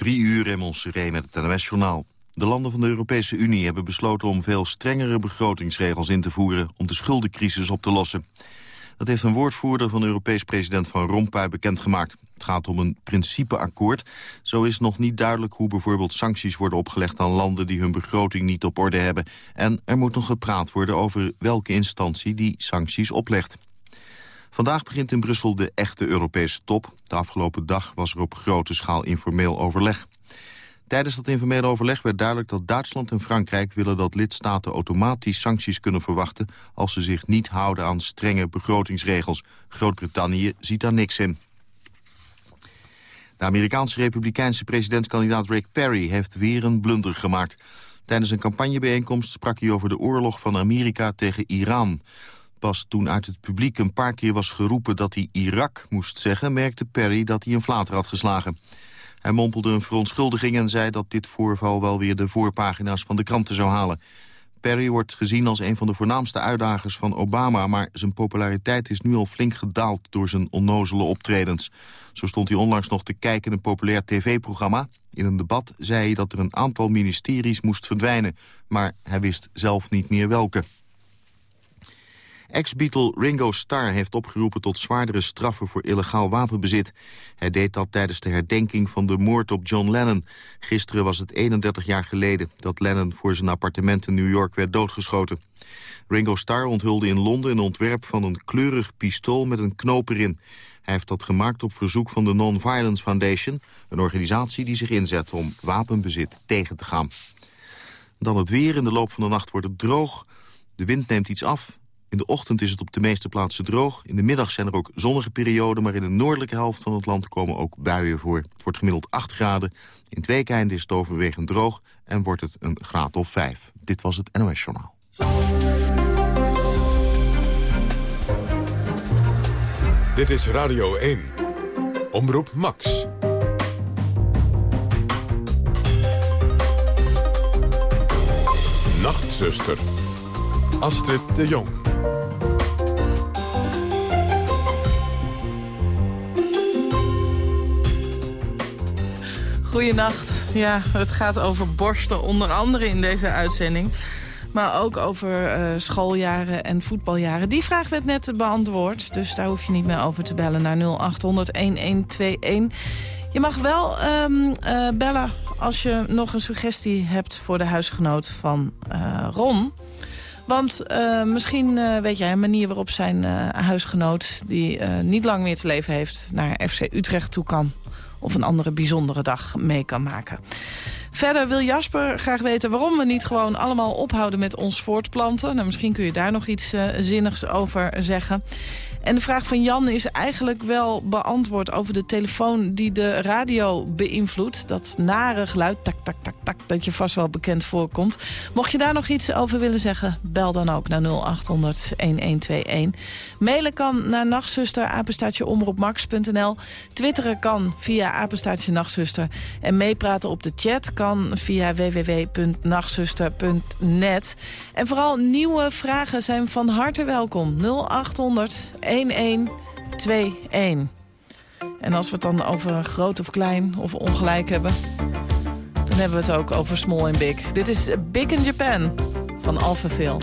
Drie uur in Montserrat met het NOS-journaal. De landen van de Europese Unie hebben besloten om veel strengere begrotingsregels in te voeren om de schuldencrisis op te lossen. Dat heeft een woordvoerder van Europees president Van Rompuy bekendgemaakt. Het gaat om een principeakkoord. Zo is nog niet duidelijk hoe bijvoorbeeld sancties worden opgelegd aan landen die hun begroting niet op orde hebben. En er moet nog gepraat worden over welke instantie die sancties oplegt. Vandaag begint in Brussel de echte Europese top. De afgelopen dag was er op grote schaal informeel overleg. Tijdens dat informele overleg werd duidelijk dat Duitsland en Frankrijk willen dat lidstaten automatisch sancties kunnen verwachten als ze zich niet houden aan strenge begrotingsregels. Groot-Brittannië ziet daar niks in. De Amerikaanse republikeinse presidentskandidaat Rick Perry heeft weer een blunder gemaakt. Tijdens een campagnebijeenkomst sprak hij over de oorlog van Amerika tegen Iran. Pas toen uit het publiek een paar keer was geroepen dat hij Irak moest zeggen... merkte Perry dat hij een flater had geslagen. Hij mompelde een verontschuldiging en zei dat dit voorval wel weer de voorpagina's van de kranten zou halen. Perry wordt gezien als een van de voornaamste uitdagers van Obama... maar zijn populariteit is nu al flink gedaald door zijn onnozele optredens. Zo stond hij onlangs nog te kijken in een populair tv-programma. In een debat zei hij dat er een aantal ministeries moest verdwijnen... maar hij wist zelf niet meer welke. Ex-Beatle Ringo Starr heeft opgeroepen tot zwaardere straffen voor illegaal wapenbezit. Hij deed dat tijdens de herdenking van de moord op John Lennon. Gisteren was het 31 jaar geleden dat Lennon voor zijn appartement in New York werd doodgeschoten. Ringo Starr onthulde in Londen een ontwerp van een kleurig pistool met een knoop erin. Hij heeft dat gemaakt op verzoek van de Non-Violence Foundation... een organisatie die zich inzet om wapenbezit tegen te gaan. Dan het weer. In de loop van de nacht wordt het droog. De wind neemt iets af in de ochtend is het op de meeste plaatsen droog. In de middag zijn er ook zonnige perioden... maar in de noordelijke helft van het land komen ook buien voor. Het wordt gemiddeld 8 graden. In het is het overwegend droog en wordt het een graad of 5. Dit was het NOS Journaal. Dit is Radio 1. Omroep Max. Nachtzuster. Astrid de Jong. Goedenacht. Ja, het gaat over borsten, onder andere in deze uitzending. Maar ook over uh, schooljaren en voetbaljaren. Die vraag werd net beantwoord, dus daar hoef je niet meer over te bellen naar 0800-1121. Je mag wel um, uh, bellen als je nog een suggestie hebt voor de huisgenoot van uh, Ron. Want misschien weet jij een manier waarop zijn huisgenoot... die niet lang meer te leven heeft, naar FC Utrecht toe kan of een andere bijzondere dag mee kan maken. Verder wil Jasper graag weten waarom we niet gewoon allemaal ophouden met ons voortplanten. Nou, misschien kun je daar nog iets uh, zinnigs over zeggen. En de vraag van Jan is eigenlijk wel beantwoord over de telefoon die de radio beïnvloedt. Dat nare geluid, tak, tak, tak, tak, dat je vast wel bekend voorkomt. Mocht je daar nog iets over willen zeggen, bel dan ook naar 0800-1121. Mailen kan naar nachtzuster, apenstaatje omroepmax.nl. Twitteren kan via apenstaatje nachtzuster. En meepraten op de chat kan via www.nachtzuster.net. En vooral nieuwe vragen zijn van harte welkom. 0800 1121. En als we het dan over groot of klein of ongelijk hebben... dan hebben we het ook over small en big. Dit is Big in Japan van Alphaville.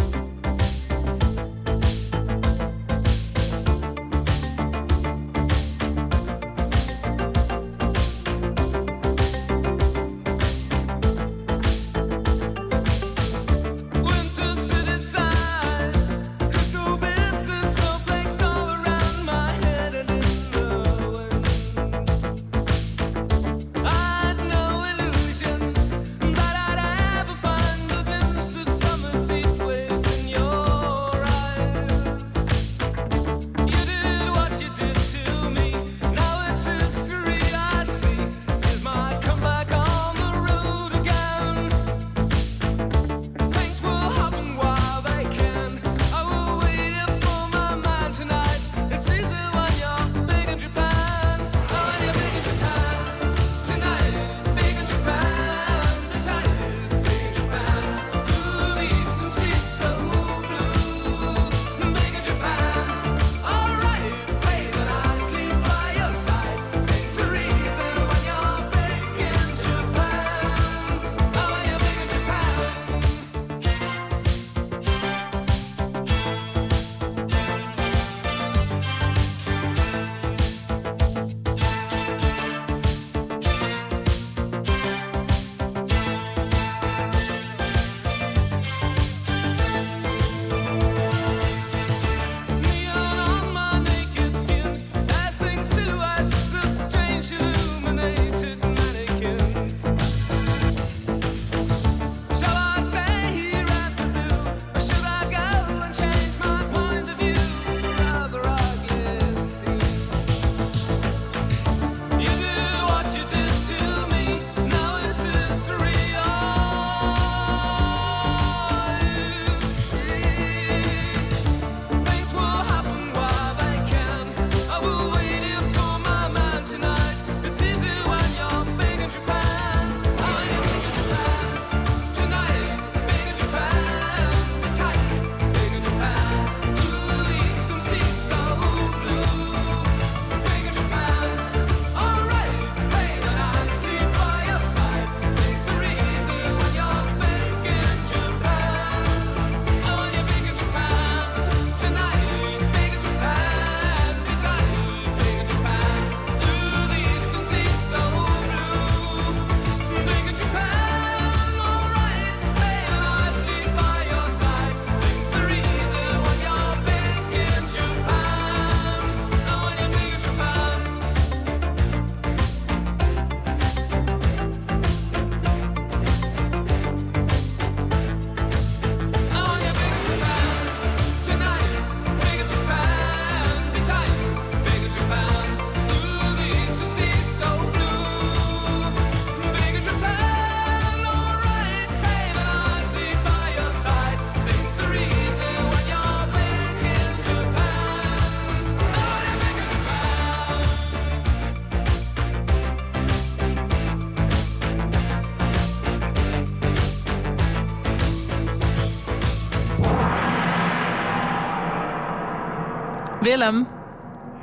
Willem.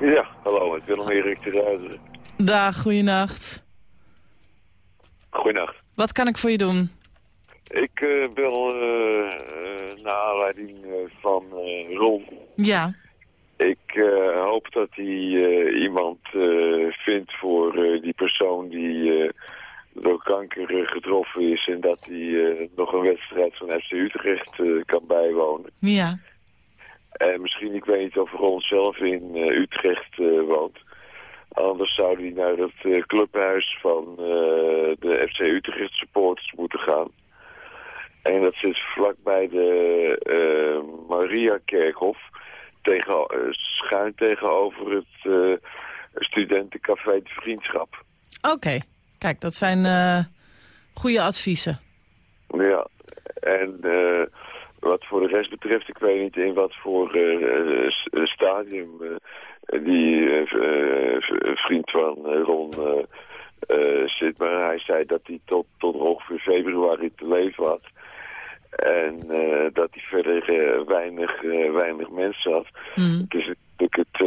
Ja, hallo, met Willem-Erik de Ruiter. Dag, goeienacht. Goeienacht. Wat kan ik voor je doen? Ik uh, bel uh, naar aanleiding van Ron. Ja. Ik hoop dat hij iemand vindt voor die persoon die door kanker getroffen is... en dat hij nog een wedstrijd van FC Utrecht kan bijwonen. Ja. En misschien, ik weet niet of Ron zelf in Utrecht woont... Anders zou hij naar het clubhuis van de FC Utrecht supporters moeten gaan. En dat zit vlakbij de Maria-kerkhof. Tegen, schuin tegenover het studentencafé De Vriendschap. Oké, kijk, dat zijn goede adviezen. Ja, en wat voor de rest betreft, ik weet niet in wat voor stadium die vriend van Ron zit. Maar hij zei dat hij tot, tot ongeveer februari te leven had. En uh, dat hij verder uh, weinig, uh, weinig mensen had. Mm. Het is natuurlijk het,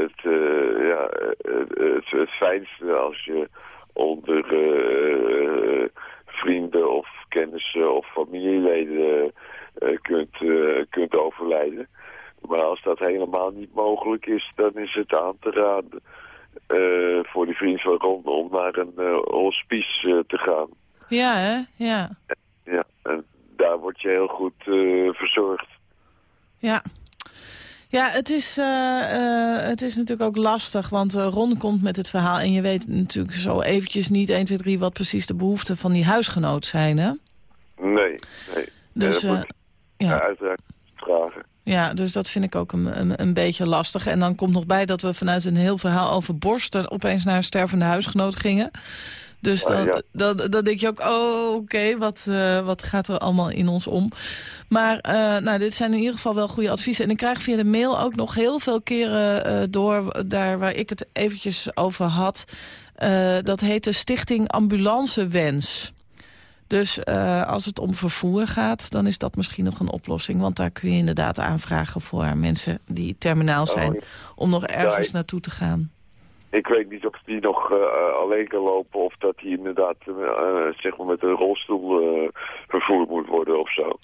het, ja, het, het, fijnste als je onder vrienden of kennissen of familieleden kunt, kunt overlijden. Maar als dat helemaal niet mogelijk is, dan is het aan te raden voor die vriend van Ron om naar een hospice te gaan. Ja, hè? Ja. Ja, en daar word je heel goed verzorgd. Ja. Ja, het is, uh, uh, het is natuurlijk ook lastig, want Ron komt met het verhaal... en je weet natuurlijk zo eventjes niet 1, 2, 3 wat precies de behoeften van die huisgenoot zijn, hè? Nee, nee. Dus, ja. uiteraard vragen. Ja, dus dat vind ik ook een, een, een, beetje lastig. En dan komt nog bij dat we vanuit een heel verhaal over borsten... opeens naar een stervende huisgenoot gingen... Dus dan, ja. dan, dan, denk je ook, oh, oké, wat, uh, wat gaat er allemaal in ons om? Maar uh, nou, dit zijn in ieder geval wel goede adviezen. En ik krijg via de mail ook nog heel veel keren uh, door... daar waar ik het eventjes over had. dat heet de Stichting Ambulancewens. Dus als het om vervoer gaat, dan is dat misschien nog een oplossing. Want daar kun je inderdaad aanvragen voor mensen die terminaal zijn... Oh, ja. om nog ergens Ja, naartoe te gaan. Ik weet niet of die nog uh, alleen kan lopen of dat hij inderdaad uh, zeg maar met een rolstoel vervoerd moet worden of zo.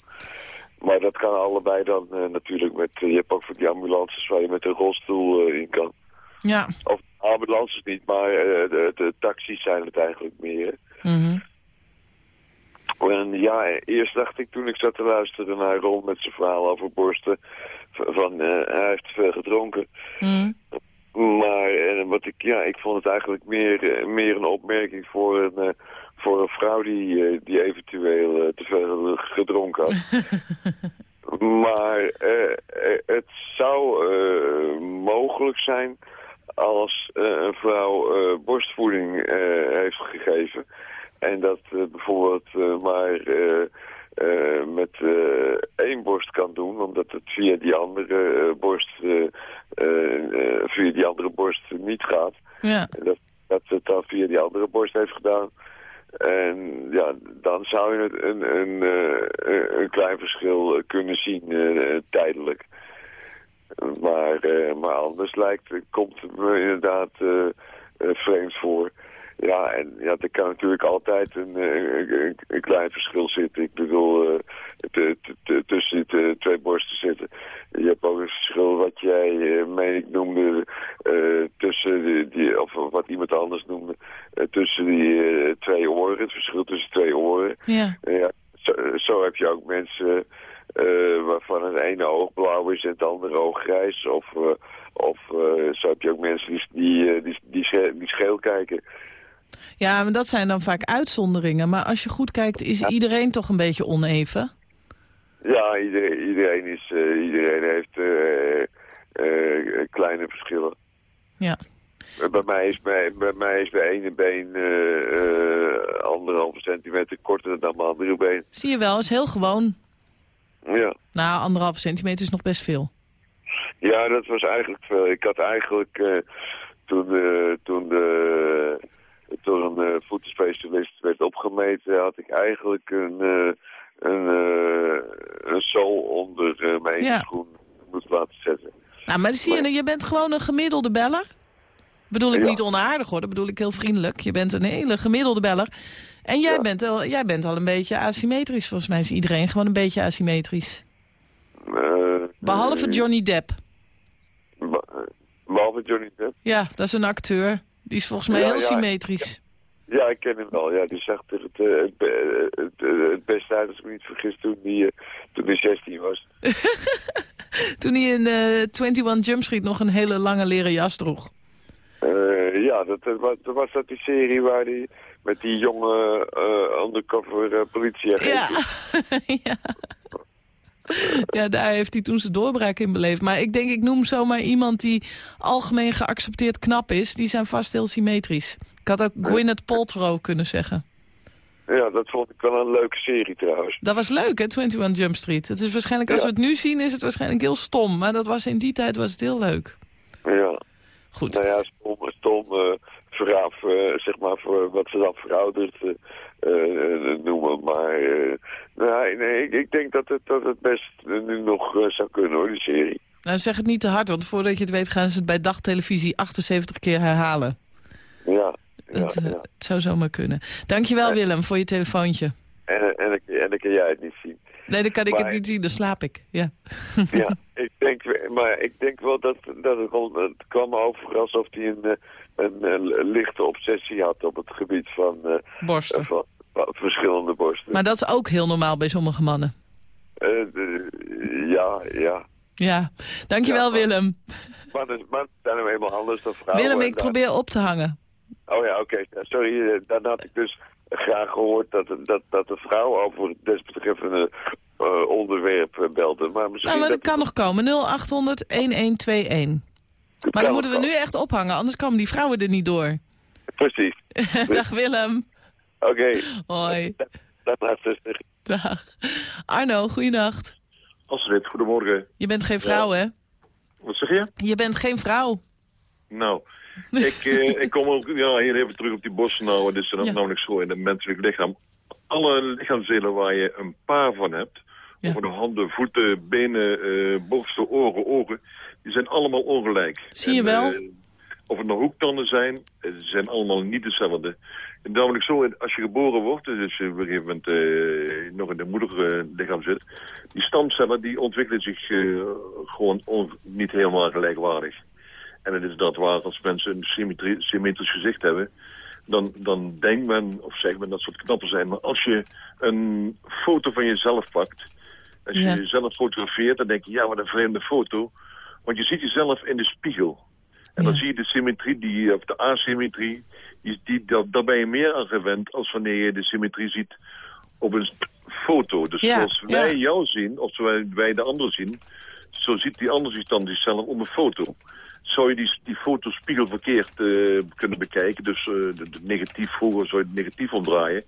Maar dat kan allebei dan natuurlijk met, je hebt ook voor die ambulances waar je met een rolstoel in kan. Ja. Of ambulances niet, maar de, de, taxis zijn het eigenlijk meer. Mm -hmm. En ja, eerst dacht ik toen ik zat te luisteren naar Ron met zijn verhaal over borsten, van hij heeft te veel gedronken. Mm. Maar en wat ik, ja, ik vond het eigenlijk meer, meer een opmerking voor een, voor een vrouw die, die eventueel te veel gedronken had. maar het zou mogelijk zijn als een vrouw borstvoeding heeft gegeven. En dat bijvoorbeeld maar met één borst kan doen, omdat het via die andere borst via die andere borst niet gaat. Ja. En dat, dat het dan via die andere borst heeft gedaan. En ja, dan zou je het een, een, een, een klein verschil kunnen zien uh, tijdelijk. Maar, uh, maar anders lijkt, komt het me inderdaad uh, vreemd voor. Ja, en ja, er kan natuurlijk altijd een, een, een klein verschil zitten. Ik bedoel, tussen de twee borsten zitten. Je hebt ook een verschil wat jij, uh, meen ik, noemde, uh, tussen die, die, of wat iemand anders noemde, uh, tussen die twee oren, het verschil tussen twee oren. Ja. ja zo, zo, heb je ook mensen waarvan het ene oog blauw is en het andere oog grijs. Of, of zo heb je ook mensen die, die, die, die scheel kijken. Ja, maar dat zijn dan vaak uitzonderingen. Maar als je goed kijkt, is iedereen toch een beetje oneven? Ja, iedereen, iedereen, is, uh, iedereen heeft uh, uh, kleine verschillen. Ja. Bij mij is bij, bij, mij is bij ene been anderhalve centimeter korter dan mijn andere been. Zie je wel, is heel gewoon. Ja. Nou, anderhalve centimeter is nog best veel. Ja, dat was eigenlijk veel. Ik had eigenlijk toen, toen de door een voetenspecialist werd opgemeten, had ik eigenlijk een een, uh, een zool onder mijn ja. schoen moet laten zetten. Nou, maar zie je, je bent gewoon een gemiddelde beller. Bedoel ik Ja. niet onaardig hoor, dat bedoel ik heel vriendelijk. Je bent een hele gemiddelde beller. En jij, Ja. bent, al, jij bent al een beetje asymmetrisch. Volgens mij is iedereen gewoon een beetje asymmetrisch. Eh, Behalve eh, Johnny Depp. be- Behalve Johnny Depp. Ja, dat is een acteur. Die is volgens mij Ja, heel symmetrisch. Ja, ik ken hem wel. Ja, die zag er het, eh, het, het, eh, het beste uit, als ik me niet vergis, toen hij uh, toen hij 16 was. Toen hij in eh 21 Jump Street nog een hele lange leren jas droeg. Eh, ja, dat, dat was, dat was dat die serie waar hij met die jonge eh, undercover uh, politieagent... Ja. ja. Ja, daar heeft hij toen zijn doorbraak in beleefd. Maar ik denk, ik noem zomaar iemand die algemeen geaccepteerd knap is. Die zijn vast heel symmetrisch. Ik had ook Gwyneth Paltrow kunnen zeggen. Ja, dat vond ik wel een leuke serie trouwens. Dat was leuk, hè, 21 Jump Street. Het is waarschijnlijk, als Ja. we het nu zien, is het waarschijnlijk heel stom. Maar dat was in die tijd was het heel leuk. Ja, Goed. nou ja, stom, stom uh, veraf, uh, zeg maar, voor wat ze dan verouderd uh, noemen. Maar nee, nee ik, ik, denk dat het, dat het best nu nog zou kunnen hoor, die serie. Nou, zeg het niet te hard, want voordat je het weet gaan ze het bij dagtelevisie 78 keer herhalen. Ja. Ja, het, ja. het, zou zomaar kunnen. Dankjewel Willem voor je telefoontje. En, en, en dan kan jij het niet zien. Nee, dan kan ik maar, het niet zien, dan slaap ik. Ja, ja ik denk, maar ik denk wel dat, dat het, het kwam over alsof hij een, een, een, lichte obsessie had op het gebied van, uh, borsten. van, van, verschillende borsten. Maar dat is ook heel normaal bij sommige mannen. Uh, de, ja, ja. Ja, dankjewel ja, Willem. Mannen, mannen zijn hem helemaal anders dan vrouwen. Willem, ik probeer op te hangen. Oh ja, oké. Okay. Sorry, dan had ik dus graag gehoord dat, dat, dat de vrouw over het desbetreffende uh, onderwerp belde. Maar misschien nou, maar dat, dat kan nog komen. 0800-1121. Maar dan moeten we nu echt ophangen, anders komen die vrouwen er niet door. Precies. Dag Willem. Oké. Okay. Hoi. Dag, zuster. Dag. Arno, goeienacht. Astrid, goedemorgen. Je bent geen vrouw, ja. hè? Wat zeg je? Je bent geen vrouw. Nou, ik, eh, ik kom ook ja, hier even terug op die borsten nou. Het is ja. namelijk zo in het menselijk lichaam. Alle lichaamsdelen waar je een paar van hebt... Ja. Over de handen, voeten, benen, uh, borsten, oren, ogen... die zijn allemaal ongelijk. Zie je en, wel? Uh, of het nou hoektanden zijn, ze zijn allemaal niet hetzelfde. En namelijk zo, als je geboren wordt, dus als je op een gegeven moment uh, nog in de moederlichaam zit... die stamcellen die ontwikkelen zich uh, gewoon niet helemaal gelijkwaardig. En het is dat waar als mensen een symmetrisch gezicht hebben... Dan, dan denkt men, of zegt men dat soort knappen zijn. Maar als je een foto van jezelf pakt... als je ja. jezelf fotografeert, dan denk je... ja, wat een vreemde foto. Want je ziet jezelf in de spiegel. En ja. dan zie je de symmetrie, die, of de asymmetrie... Die, die, daar, ben je meer aan gewend als wanneer je de symmetrie ziet op een foto. Dus ja. zoals wij jou zien, of zoals wij de ander zien... zo ziet die ander zich dan zichzelf op een foto zou je die, die foto spiegelverkeerd uh, kunnen bekijken. Dus uh, de, de negatief vroeger zou je het negatief omdraaien.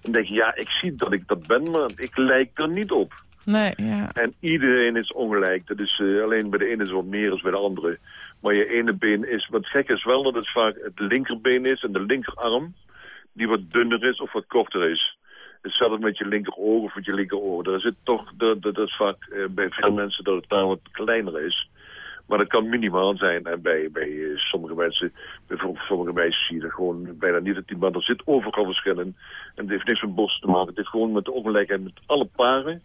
Dan denk je, ja, ik zie dat ik dat ben, maar ik lijk er niet op. Nee, ja. En iedereen is ongelijk. Dat is uh, alleen bij de ene is wat meer dan bij de andere. Maar je ene been is, wat gek is wel, dat het vaak het linkerbeen is en de linkerarm... die wat dunner is of wat korter is. Hetzelfde met je linkeroog of met je linkeroor. Daar zit toch, dat, dat is vaak bij veel mensen dat het daar wat kleiner is... Maar dat kan minimaal zijn. En bij, bij sommige mensen, bijvoorbeeld sommige meisjes zie je er gewoon bijna niet dat die maar er zit overal verschillen. En het heeft niks met borst te maken. Het heeft gewoon met de ongelijkheid met alle paren.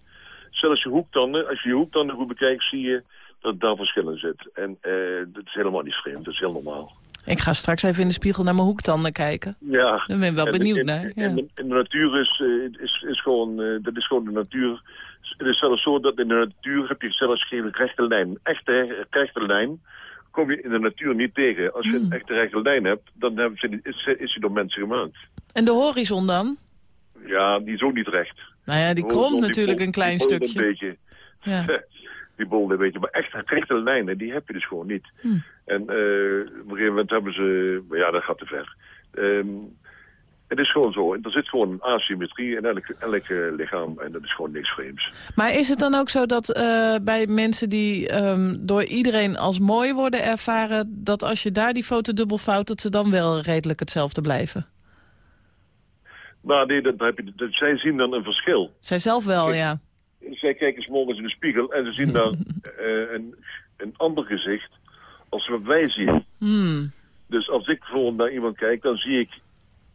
Zelfs je hoektanden, als je je hoektanden goed bekijkt, zie je dat daar verschillen zit. En uh, dat is helemaal niet vreemd, dat is heel normaal. Ik ga straks even in de spiegel naar mijn hoektanden kijken. Ja. Daar ben ik wel benieuwd naar. Ja. In, de, natuur is, uh, is, is, gewoon, uh, dat is gewoon de natuur. Het is zelfs zo dat in de natuur heb je zelfs geen rechte lijn. Echte rechte lijn kom je in de natuur niet tegen. Als je een echte rechte lijn hebt, dan hebben ze, is, is die door mensen gemaakt. En de horizon dan? Ja, die is ook niet recht. Nou ja, die kromt natuurlijk een klein die stukje. Een beetje. Ja. die bolde een beetje. Maar echt rechte lijnen, die heb je dus gewoon niet. Hm. En uh, op een gegeven moment hebben ze... Ja, dat gaat te ver. Um, het is gewoon zo. Er zit gewoon een asymmetrie in elk, elk uh, lichaam. En dat is gewoon niks vreemds. Maar is het dan ook zo dat uh, bij mensen die um, door iedereen als mooi worden ervaren... dat als je daar die foto dubbel fout, dat ze dan wel redelijk hetzelfde blijven? Nou, nee, dat heb je, dat, zij zien dan een verschil. Zij zelf wel, ja. Zij kijken morgens in de spiegel en ze zien daar uh, een een ander gezicht als wat wij zien. Hmm. Dus als ik bijvoorbeeld naar iemand kijk, dan zie ik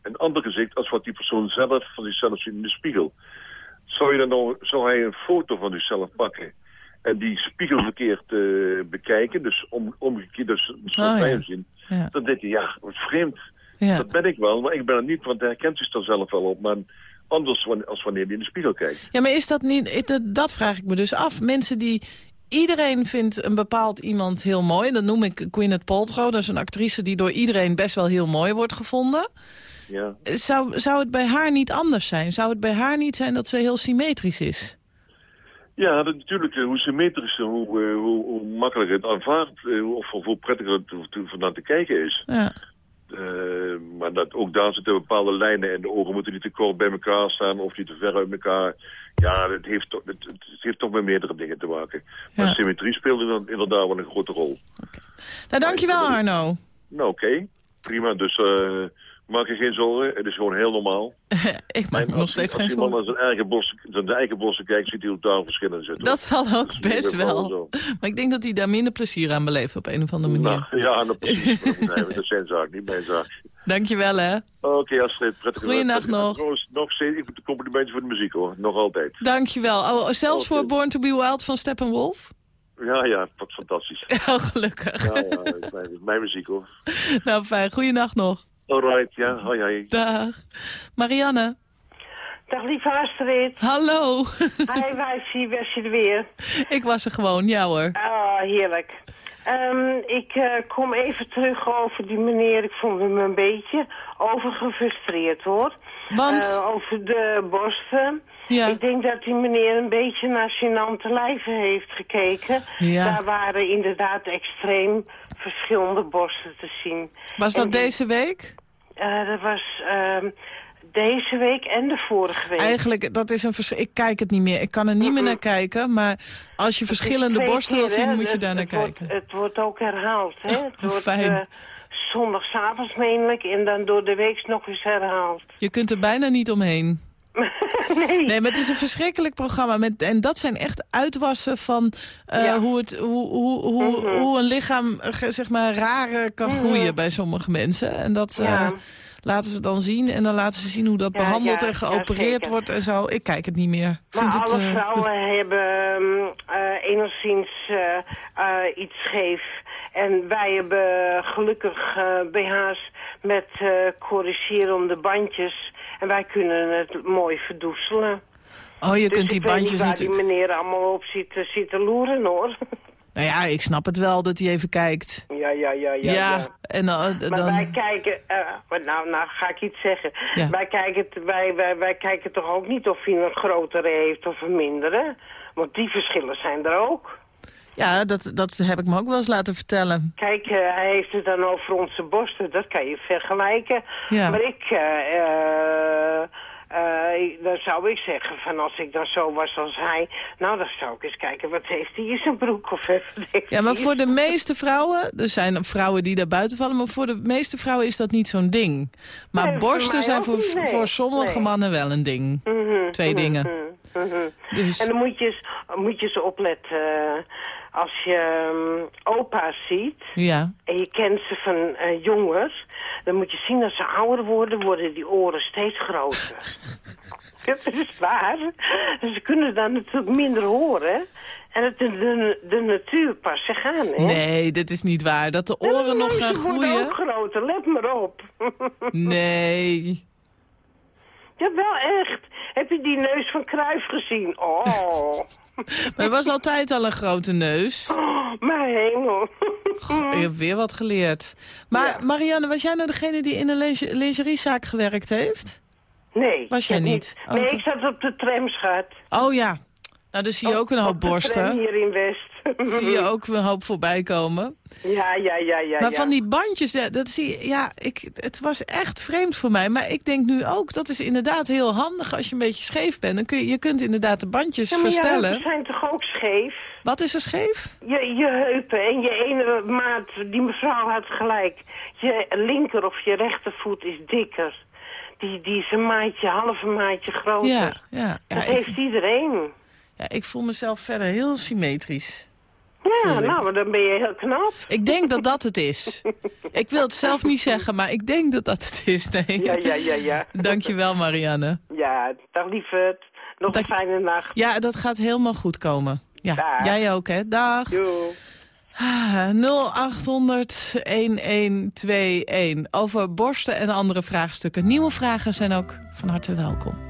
een ander gezicht als wat die persoon zelf van zichzelf ziet in de spiegel. Zou, je dan nou, zou hij een foto van zichzelf pakken en die spiegel verkeerd eh, bekijken, dus om, omgekeerd, dus zoals Oh, wij ja. zien, Ja. dan denk je, ja, wat vreemd. Ja. Dat ben ik wel, maar ik ben het niet, want hij herkent zich er zelf wel op. Maar anders als wanneer hij in de spiegel kijkt. ja, maar is dat niet... Dat, vraag ik me dus af. Mensen die... Iedereen vindt een bepaald iemand heel mooi. Dat noem ik Gwyneth Paltrow. Dat is een actrice die door iedereen best wel heel mooi wordt gevonden. Ja. Zou, zou het bij haar niet anders zijn? Zou het bij haar niet zijn dat ze heel symmetrisch is? Ja, dat, natuurlijk, eh, hoe symmetrischer, hoe, eh, hoe, hoe makkelijker het aanvaardt, eh, of hoe prettiger het vandaan te kijken is. Ja. Eh, maar dat, ook daar zitten bepaalde lijnen en de ogen moeten niet te kort bij elkaar staan of niet te ver uit elkaar. Ja, het heeft, toch- het, het heeft toch met meerdere dingen te maken. Maar Ja. symmetrie speelt inderdaad inderdaad wel een grote rol. Nou, dankjewel Arno. Nou, oké. Prima, dus eh, maak je geen zorgen. Het is gewoon heel normaal. ik maak me nog als, steeds als geen zorgen. naar zijn eigen, bos, zijn eigen bossen kijkt, ziet hij ook daar verschillen zitten. Dat zal ook best wel. Maar ik denk dat hij daar minder plezier aan beleeft op een of andere manier. Nou, ja, nou, precies. nee, dat is zijn zaak, niet mijn zaak. Dankjewel hè. Oké, Astrid, prettige Goeienacht prettige- nog. Nog steeds, ik moet de complimentjes voor de muziek hoor, nog altijd. Dankjewel. Oh, zelfs voor Born to be Wild van Steppenwolf? Ja, ja, wat fantastisch. Oh, gelukkig. Ja, ja, mijn, mijn muziek hoor. Nou, fijn. Goeienacht nog. Alright, ja, hoi hoi. Dag. Marianne. Dag lieve Astrid. Hallo. Hi wijfie, was je er weer? ik was er gewoon, ja hoor. Ah, heerlijk. Ehm, ik eh, kom even terug over die meneer. Ik vond hem een beetje overgefrustreerd hoor. Want? Eh, over de borsten. Ja. Ik denk dat die meneer een beetje naar gênante lijven heeft gekeken. Ja. Daar waren inderdaad extreem verschillende borsten te zien. Was dat deze week? Eh, dat was ehm, deze week en de vorige week. Eigenlijk, dat is een vers- ik kijk het niet meer. Ik kan er niet meer naar kijken. Maar als je verschillende borsten wil zien, moet je Het- daar naar het wordt- kijken. het wordt ook herhaald, hè? Het Oh, wordt fijn. eh, zondagavond en dan door de week nog eens herhaald. Je kunt er bijna niet omheen. nee. Nee, maar het is een verschrikkelijk programma. Met, en dat zijn echt uitwassen van eh, Ja. hoe, het, hoe, hoe, hoe, Mhm. hoe een lichaam zeg maar, raar kan Mhm. groeien bij sommige mensen. En dat eh, laten ze dan zien. En dan laten ze zien hoe dat Ja, behandeld ja, en geopereerd ja, wordt en zo. Ik kijk het niet meer. Maar vind het, alle eh, vrouwen hebben eh, enigszins iets scheef. En wij hebben gelukkig BH's met corrigerende bandjes. En wij kunnen het mooi verdoezelen. Oh, je dus kunt die ik weet bandjes niet waar die meneer allemaal op zit, eh, zit te loeren, hoor. Nou ja, ik snap het wel dat hij even kijkt. ja, ja, ja, ja. Ja, en dan... Maar dan wij kijken, eh, maar nou, nou ga ik iets zeggen. Ja. Wij, kijken, wij, wij, wij kijken toch ook niet of hij een grotere heeft of een mindere? Want die verschillen zijn er ook. Ja, dat, dat heb ik me ook wel eens laten vertellen. Kijk, eh, hij heeft het dan over onze borsten, dat kan je vergelijken. Ja. Maar ik, eh, eh, eh, dan zou ik zeggen, van als ik dan zo was als hij... Nou, dan zou ik eens kijken, wat heeft hij in zijn broek of Ja, maar voor de meeste vrouwen, er zijn vrouwen die daar buiten vallen... maar voor de meeste vrouwen is dat niet zo'n ding. Maar Nee, borsten zijn voor, nee. voor sommige Nee. mannen wel een ding. Mhm, Twee mhm, dingen. mhm. Dus, En dan moet je eens, moet je eens opletten. Eh, Als je ehm, opa's ziet ja. en je kent ze van eh, jongens... dan moet je zien dat ze ouder worden, worden die oren steeds groter. Dat is waar. Ze kunnen dan natuurlijk minder horen. En het is de, de natuur past zich aan, hè? Nee, dit is niet waar. Dat de oren nog ze gaan groeien. groter, let maar op. Nee. Ja, wel echt. Heb je die neus van Kruif gezien? Oh, Maar er was altijd al een grote neus. oh mijn hemel. Goh, ik heb weer wat geleerd. Maar Ja. Marianne, was jij nou degene die in een linge- lingeriezaak gewerkt heeft? Nee. Was jij niet? Oh, nee, ik zat op de tram, schat. Oh ja. Nou, dus zie je ook een hoop Op de tram borsten. hier in West. Zie je ook een hoop voorbij komen. Ja, ja, ja, ja. Maar ja. van die bandjes, ja, dat zie je, ja, ik, het was echt vreemd voor mij. Maar ik denk nu ook, dat is inderdaad heel handig als je een beetje scheef bent. Dan kun je, je kunt inderdaad de bandjes Ja, verstellen. heupen zijn toch ook scheef? Wat is er scheef? Je, je heupen en je ene maat, die mevrouw had gelijk. Je linker of je rechtervoet is dikker. Die, die is een maatje, half een maatje groter. Ja, ja. Ja, dat heeft iedereen. ja, ik voel mezelf verder heel symmetrisch. Ja, nou, dan ben je heel knap. Ik denk dat dat het is. Ik wil het zelf niet zeggen, maar ik denk dat dat het is. Nee. Ja, ja, ja, ja. Dankjewel, Marianne. Ja, dag lieverd. Nog Dag. een fijne nacht. Ja, dat gaat helemaal goed komen. Ja, Dag. jij ook, hè? Dag. Doei. Ah, 0800-1121. Over borsten en andere vraagstukken. Nieuwe vragen zijn ook van harte welkom.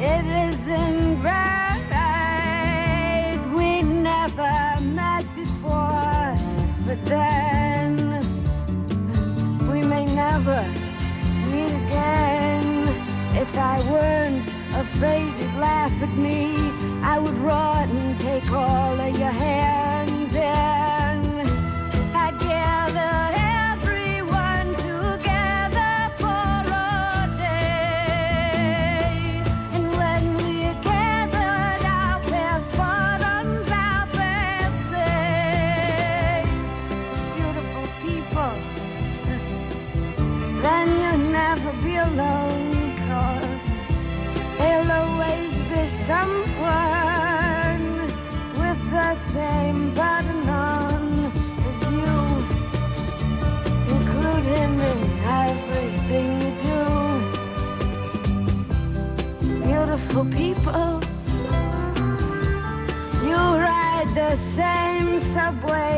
it isn't right. We never met before, but then we may never meet again. If I weren't afraid you'd laugh at me, I would run and take all of your hands and alone, cause there'll always be someone with the same button on as you. Include him in everything you do. Beautiful people, you ride the same subway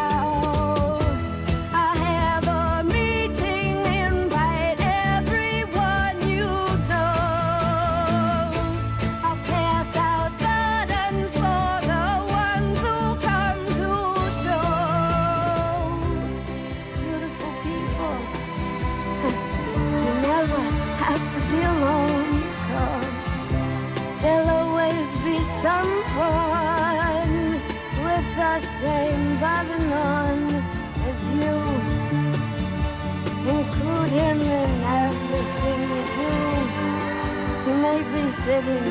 sitting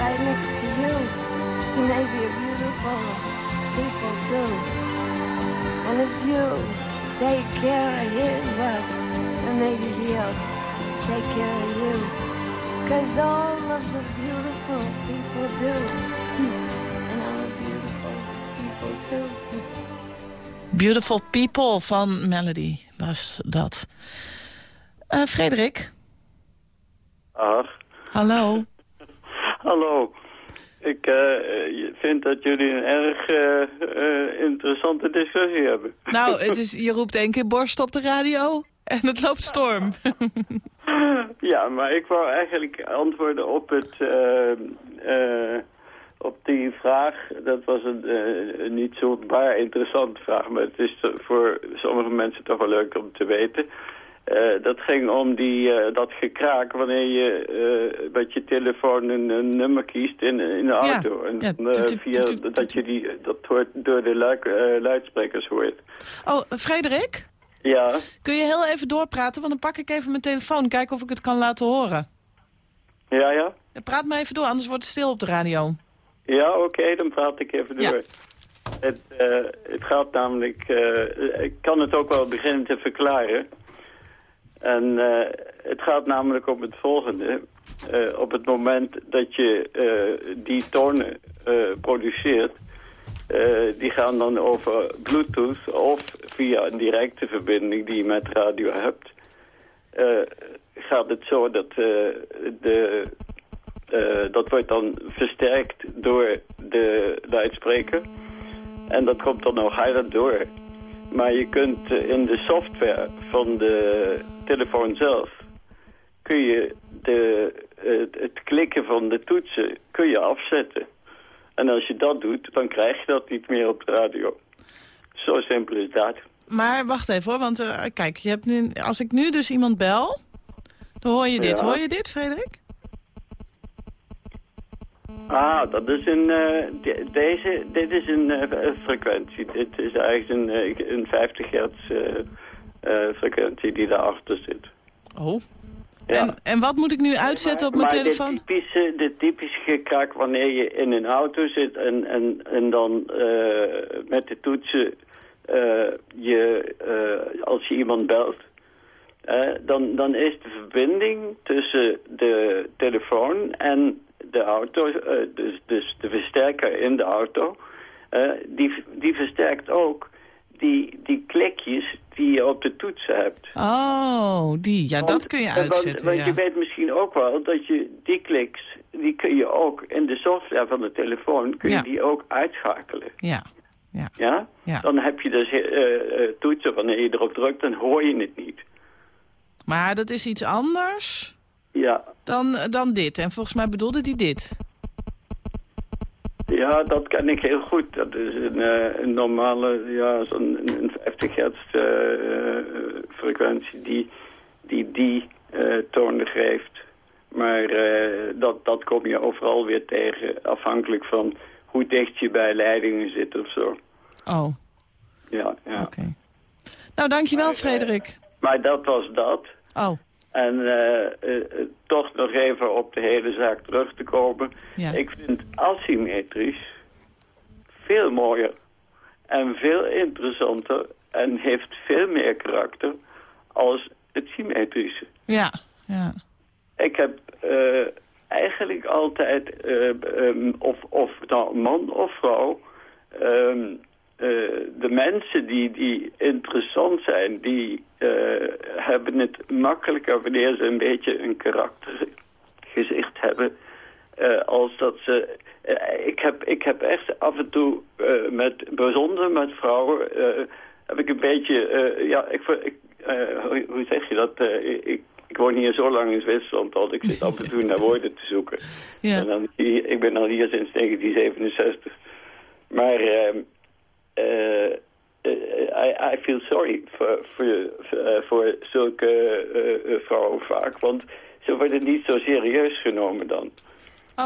right next to you. He may be a beautiful people too. And if you take care of him, well, then maybe he'll take care of you. Cause all of the beautiful people do. And I'm a beautiful people too. Beautiful People van Melody was dat. Eh, Frederik, Ach, hallo. Hallo. Ik eh, vind dat jullie een erg eh, interessante discussie hebben. Nou, het is, je roept één keer borst op de radio en het loopt storm. Ja, maar ik wou eigenlijk antwoorden op het... op die vraag, dat was een, een niet zo baar interessante vraag, maar het is voor sommige mensen toch wel leuk om te weten. Eh, dat ging om die, eh, dat gekraak wanneer je eh, met je telefoon een, een nummer kiest in, in de auto. en ja, via, dat je die, dat hoort door de luik- luidsprekers hoort. Oh, Frederik, Ja, kun je heel even doorpraten? Want dan pak ik even mijn telefoon, kijken of ik het kan laten horen. ja, ja. Ja, Praat maar even door, anders wordt het stil op de radio. Ja, oké, dan praat ik even Ja. door. Het, eh, het gaat namelijk... ik kan het ook wel beginnen te verklaren. En eh, het gaat namelijk om het volgende. eh, op het moment dat je eh, die tonen produceert, die gaan dan over Bluetooth of via een directe verbinding die je met radio hebt. gaat het zo dat de, dat wordt dan versterkt door de luidspreker. En dat komt dan nog harder door. Maar je kunt in de software van de telefoon zelf... kun je de, het, het klikken van de toetsen kun je afzetten. En als je dat doet, dan krijg je dat niet meer op de radio. Zo simpel is dat. Maar wacht even hoor, want eh, kijk, je hebt nu, als ik nu dus iemand bel, dan hoor je dit. Ja. Hoor je dit, Frederik? Ah, dat is een, eh, de- deze, dit is een eh, frequentie. Dit is eigenlijk een, een 50 hertz frequentie die daarachter zit. Oh. Ja. En, en wat moet ik nu uitzetten op mijn maar telefoon? De typische, de typische gekrak wanneer je in een auto zit en, en, en dan eh, met de toetsen eh, je, eh, als je iemand belt, eh, dan, dan is de verbinding tussen de telefoon en de auto, eh, dus, dus de versterker in de auto, eh, die, die versterkt ook die, die klikjes die je op de toetsen hebt. Oh, die. Ja, dat Want- kun je want- uitzetten, Want, ja. je weet misschien ook wel dat je die kliks, die kun je ook in de software van de telefoon, kun je die ook uitschakelen. Ja, ja. Ja? Ja. Dan heb je dus eh, eh, toetsen, wanneer je erop drukt, dan hoor je het niet. Maar dat is iets anders Ja, dan, dan dit. En volgens mij bedoelde die dit. Ja dat ken ik heel goed. Dat is een, eh, een normale, ja, zo'n een- een 50 hertz eh, eh, frequentie die die, die toon geeft. Maar dat, dat kom je overal weer tegen, afhankelijk van hoe dicht je bij leidingen zit of zo. Oh, Ja, ja. oké. Nou, dankjewel, Frederik. Maar dat was dat. Oh, En eh, eh, eh, toch nog even op de hele zaak terug te komen. ja. Ik vind asymmetrisch veel mooier en veel interessanter en heeft veel meer karakter als het symmetrische. Ja, ja. Ik heb eigenlijk altijd, eh, ehm, of, of nou man of vrouw, ehm, eh, de mensen die, die interessant zijn, die hebben het makkelijker wanneer ze een beetje een karaktergezicht hebben. eh, als dat ze... eh, ik, heb, ik heb echt af en toe eh, met, bijzonder met vrouwen, heb ik een beetje, ja, ik, ik, hoe, hoe zeg je dat? Ik, ik woon hier zo lang in Zwitserland al, ik zit af en toe naar woorden te zoeken. Ja. En dan, ik ben al hier sinds 1967. Maar ehm, eh, eh, I, feel sorry voor, voor, voor, voor zulke eh, eh, vrouwen vaak, want ze worden niet zo serieus genomen dan.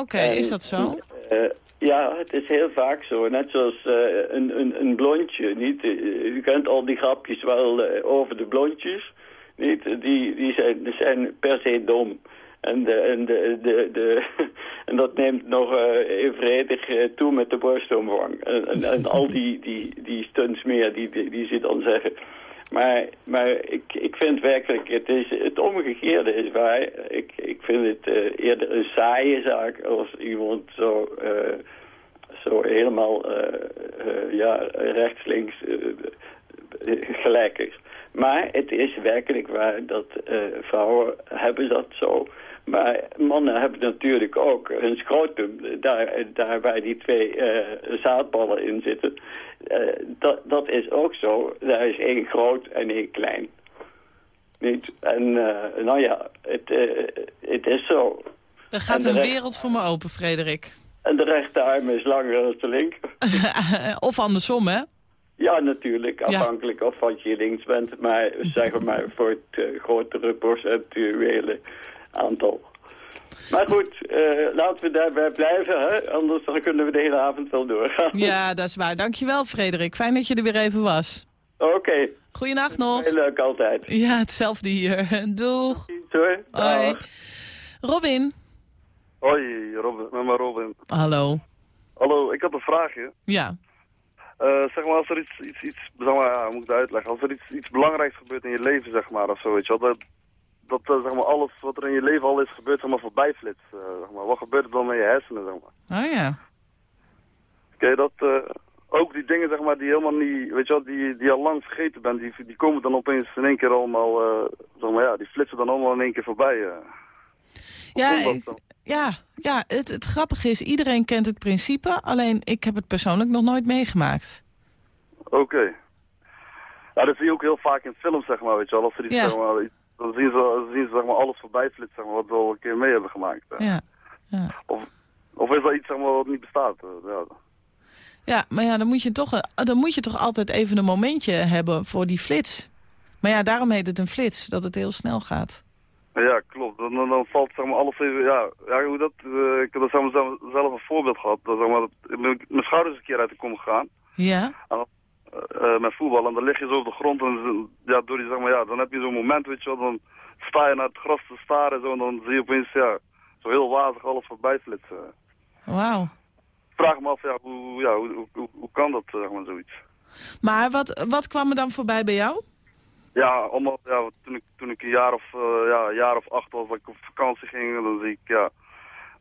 Oké, is dat zo? eh, ja, het is heel vaak zo. Net zoals eh, een, een, een blondje, niet? Eh, U kent al die grapjes wel eh, over de blondjes, niet? Die, die, zijn, die zijn per se dom. En, de, en, de, de, en dat neemt nog eh evenredig eh, toe met de borstomvang. En, en, al die, die, die stunts meer die, die, die ze dan zeggen. Maar, maar ik, ik vind werkelijk, het, is, het omgekeerde is waar. Ik, ik vind het eh, eerder een saaie zaak als iemand zo, zo helemaal ja, rechts-links gelijk is. Maar het is werkelijk waar dat vrouwen hebben dat zo. Maar mannen hebben natuurlijk ook hun scrotum, daar, daar waar die twee eh, zaadballen in zitten. eh, dat, dat is ook zo. Daar is één groot en één klein. Niet? En eh, nou ja, het, het is zo. Er gaat een recht- wereld voor me open, Frederik. En de rechterarm is langer dan de linker. of andersom, hè? Ja, natuurlijk, afhankelijk of wat je links bent. Maar zeg maar voor het grotere procentuele aantal. Maar goed, eh, laten we daarbij blijven, hè? anders dan kunnen we de hele avond wel doorgaan. Ja, dat is waar. Dankjewel, Frederik. Fijn dat je er weer even was. Oké, Goeienacht nog. heel leuk altijd. Ja, hetzelfde hier. Doeg. Hoor. Hoi. Robin. Hoi, Robin, met mijn Robin. Hallo. Hallo, ik had een vraagje. Ja. Eh, zeg maar, als er iets, iets, iets zeg maar, ja, moet ik het uitleggen? Als er iets, iets belangrijks gebeurt in je leven, zeg maar, of zo, weet je wel, dat, dat eh, zeg maar, alles wat er in je leven al is gebeurd, zeg maar, voorbij flitst. eh, zeg maar. Wat gebeurt er dan met je hersenen, zeg maar. Oh ja. Je dat? eh, ook die dingen, zeg maar, die helemaal niet, weet je wel, die, die al lang vergeten bent, die, die komen dan opeens in één keer allemaal, eh, zeg maar, ja, die flitsen dan allemaal in één keer voorbij. Hoe Ja, ja, ja het, het grappige is, iedereen kent het principe. Alleen, ik heb het persoonlijk nog nooit meegemaakt. Oké. Ja, dat zie je ook heel vaak in films, zeg maar, weet je wel. Als ze die, Ja. zeg maar, iets- dan zien ze, zien ze zeg maar, alles voorbij flitsen, zeg maar, wat we al een keer mee hebben gemaakt. Ja, ja. Of, of is dat iets, zeg maar, wat niet bestaat? eh, ja. ja maar ja, dan moet, je toch, eh, dan moet je toch altijd even een momentje hebben voor die flits. Maar ja, daarom heet het een flits, dat het heel snel gaat. Ja, klopt. Dan, dan, dan valt zeg maar, alles even... Ja, ja hoe dat... eh, ik heb er zeg maar, zelf, een voorbeeld gehad. Dat, zeg maar, mijn schouders een keer uit de kom gegaan. Ja? En, eh, met voetbal. En dan lig je zo op de grond. En ja, door die, zeg maar, ja, dan heb je zo'n moment, weet je wel. Dan sta je naar het gras te staren en zo. En dan zie je opeens, ja, zo heel wazig alles voorbij flitsen. Wauw. Vraag me af, ja, hoe, ja, hoe, hoe, hoe, hoe kan dat, zeg maar, zoiets? Maar wat, wat kwam er dan voorbij bij jou? Ja, allemaal, ja, toen ik, toen ik een jaar of, eh, ja, jaar of acht was, dat ik op vakantie ging, dan zie ik, ja,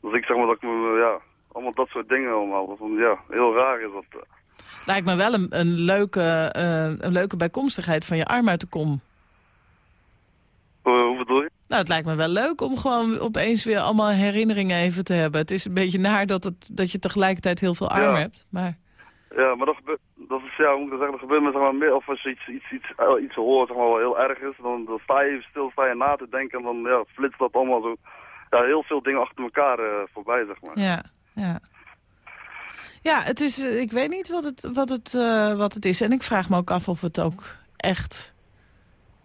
dan zie ik zeg maar dat ik me, ja, allemaal dat soort dingen allemaal. Vond- ja, heel raar is dat. Eh. Lijkt me wel een, een, leuke, eh, een leuke bijkomstigheid van je arm uit de kom. Hoe bedoel je? Nou, het lijkt me wel leuk om gewoon opeens weer allemaal herinneringen even te hebben. Het is een beetje naar dat, het, dat je tegelijkertijd heel veel Ja. hebt. Maar Ja, maar dat gebeurt, dat is, ja, hoe moet ik dat zeggen, dat gebeurt met zeg maar meer, of als je iets, iets, iets, eh, iets hoort, zeg maar, wat heel erg is, dan, dan sta je even stil, sta je na te denken en dan, ja, flitst dat allemaal zo, ja, heel veel dingen achter elkaar eh, voorbij, zeg maar. ja, ja. Ja, het is, eh, ik weet niet wat het, wat, het, eh, wat het is. En ik vraag me ook af of het ook echt,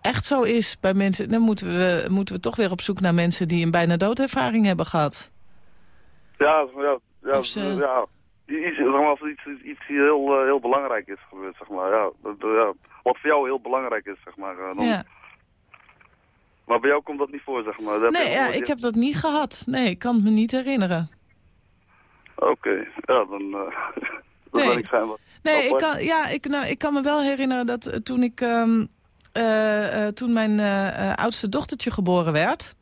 echt zo is bij mensen. Dan moeten we, moeten we toch weer op zoek naar mensen die een bijna doodervaring hebben gehad. Ja, ja, ja, Of ze- ja, iets, zeg maar, iets, iets die heel, eh, heel belangrijk is gebeurd, zeg maar, ja, wat voor jou heel belangrijk is, zeg maar. dan, Ja. Maar bij jou komt dat niet voor, zeg maar. Dat Nee, ja, ik heb dat niet gehad. Nee, ik kan het me niet herinneren. Oké, ja, dan, eh dan Nee. ben ik schijnbaar. Nee, ik apart. kan, ja, ik, nou, ik kan me wel herinneren dat eh, toen, ik, ehm, eh, toen mijn oudste dochtertje geboren werd...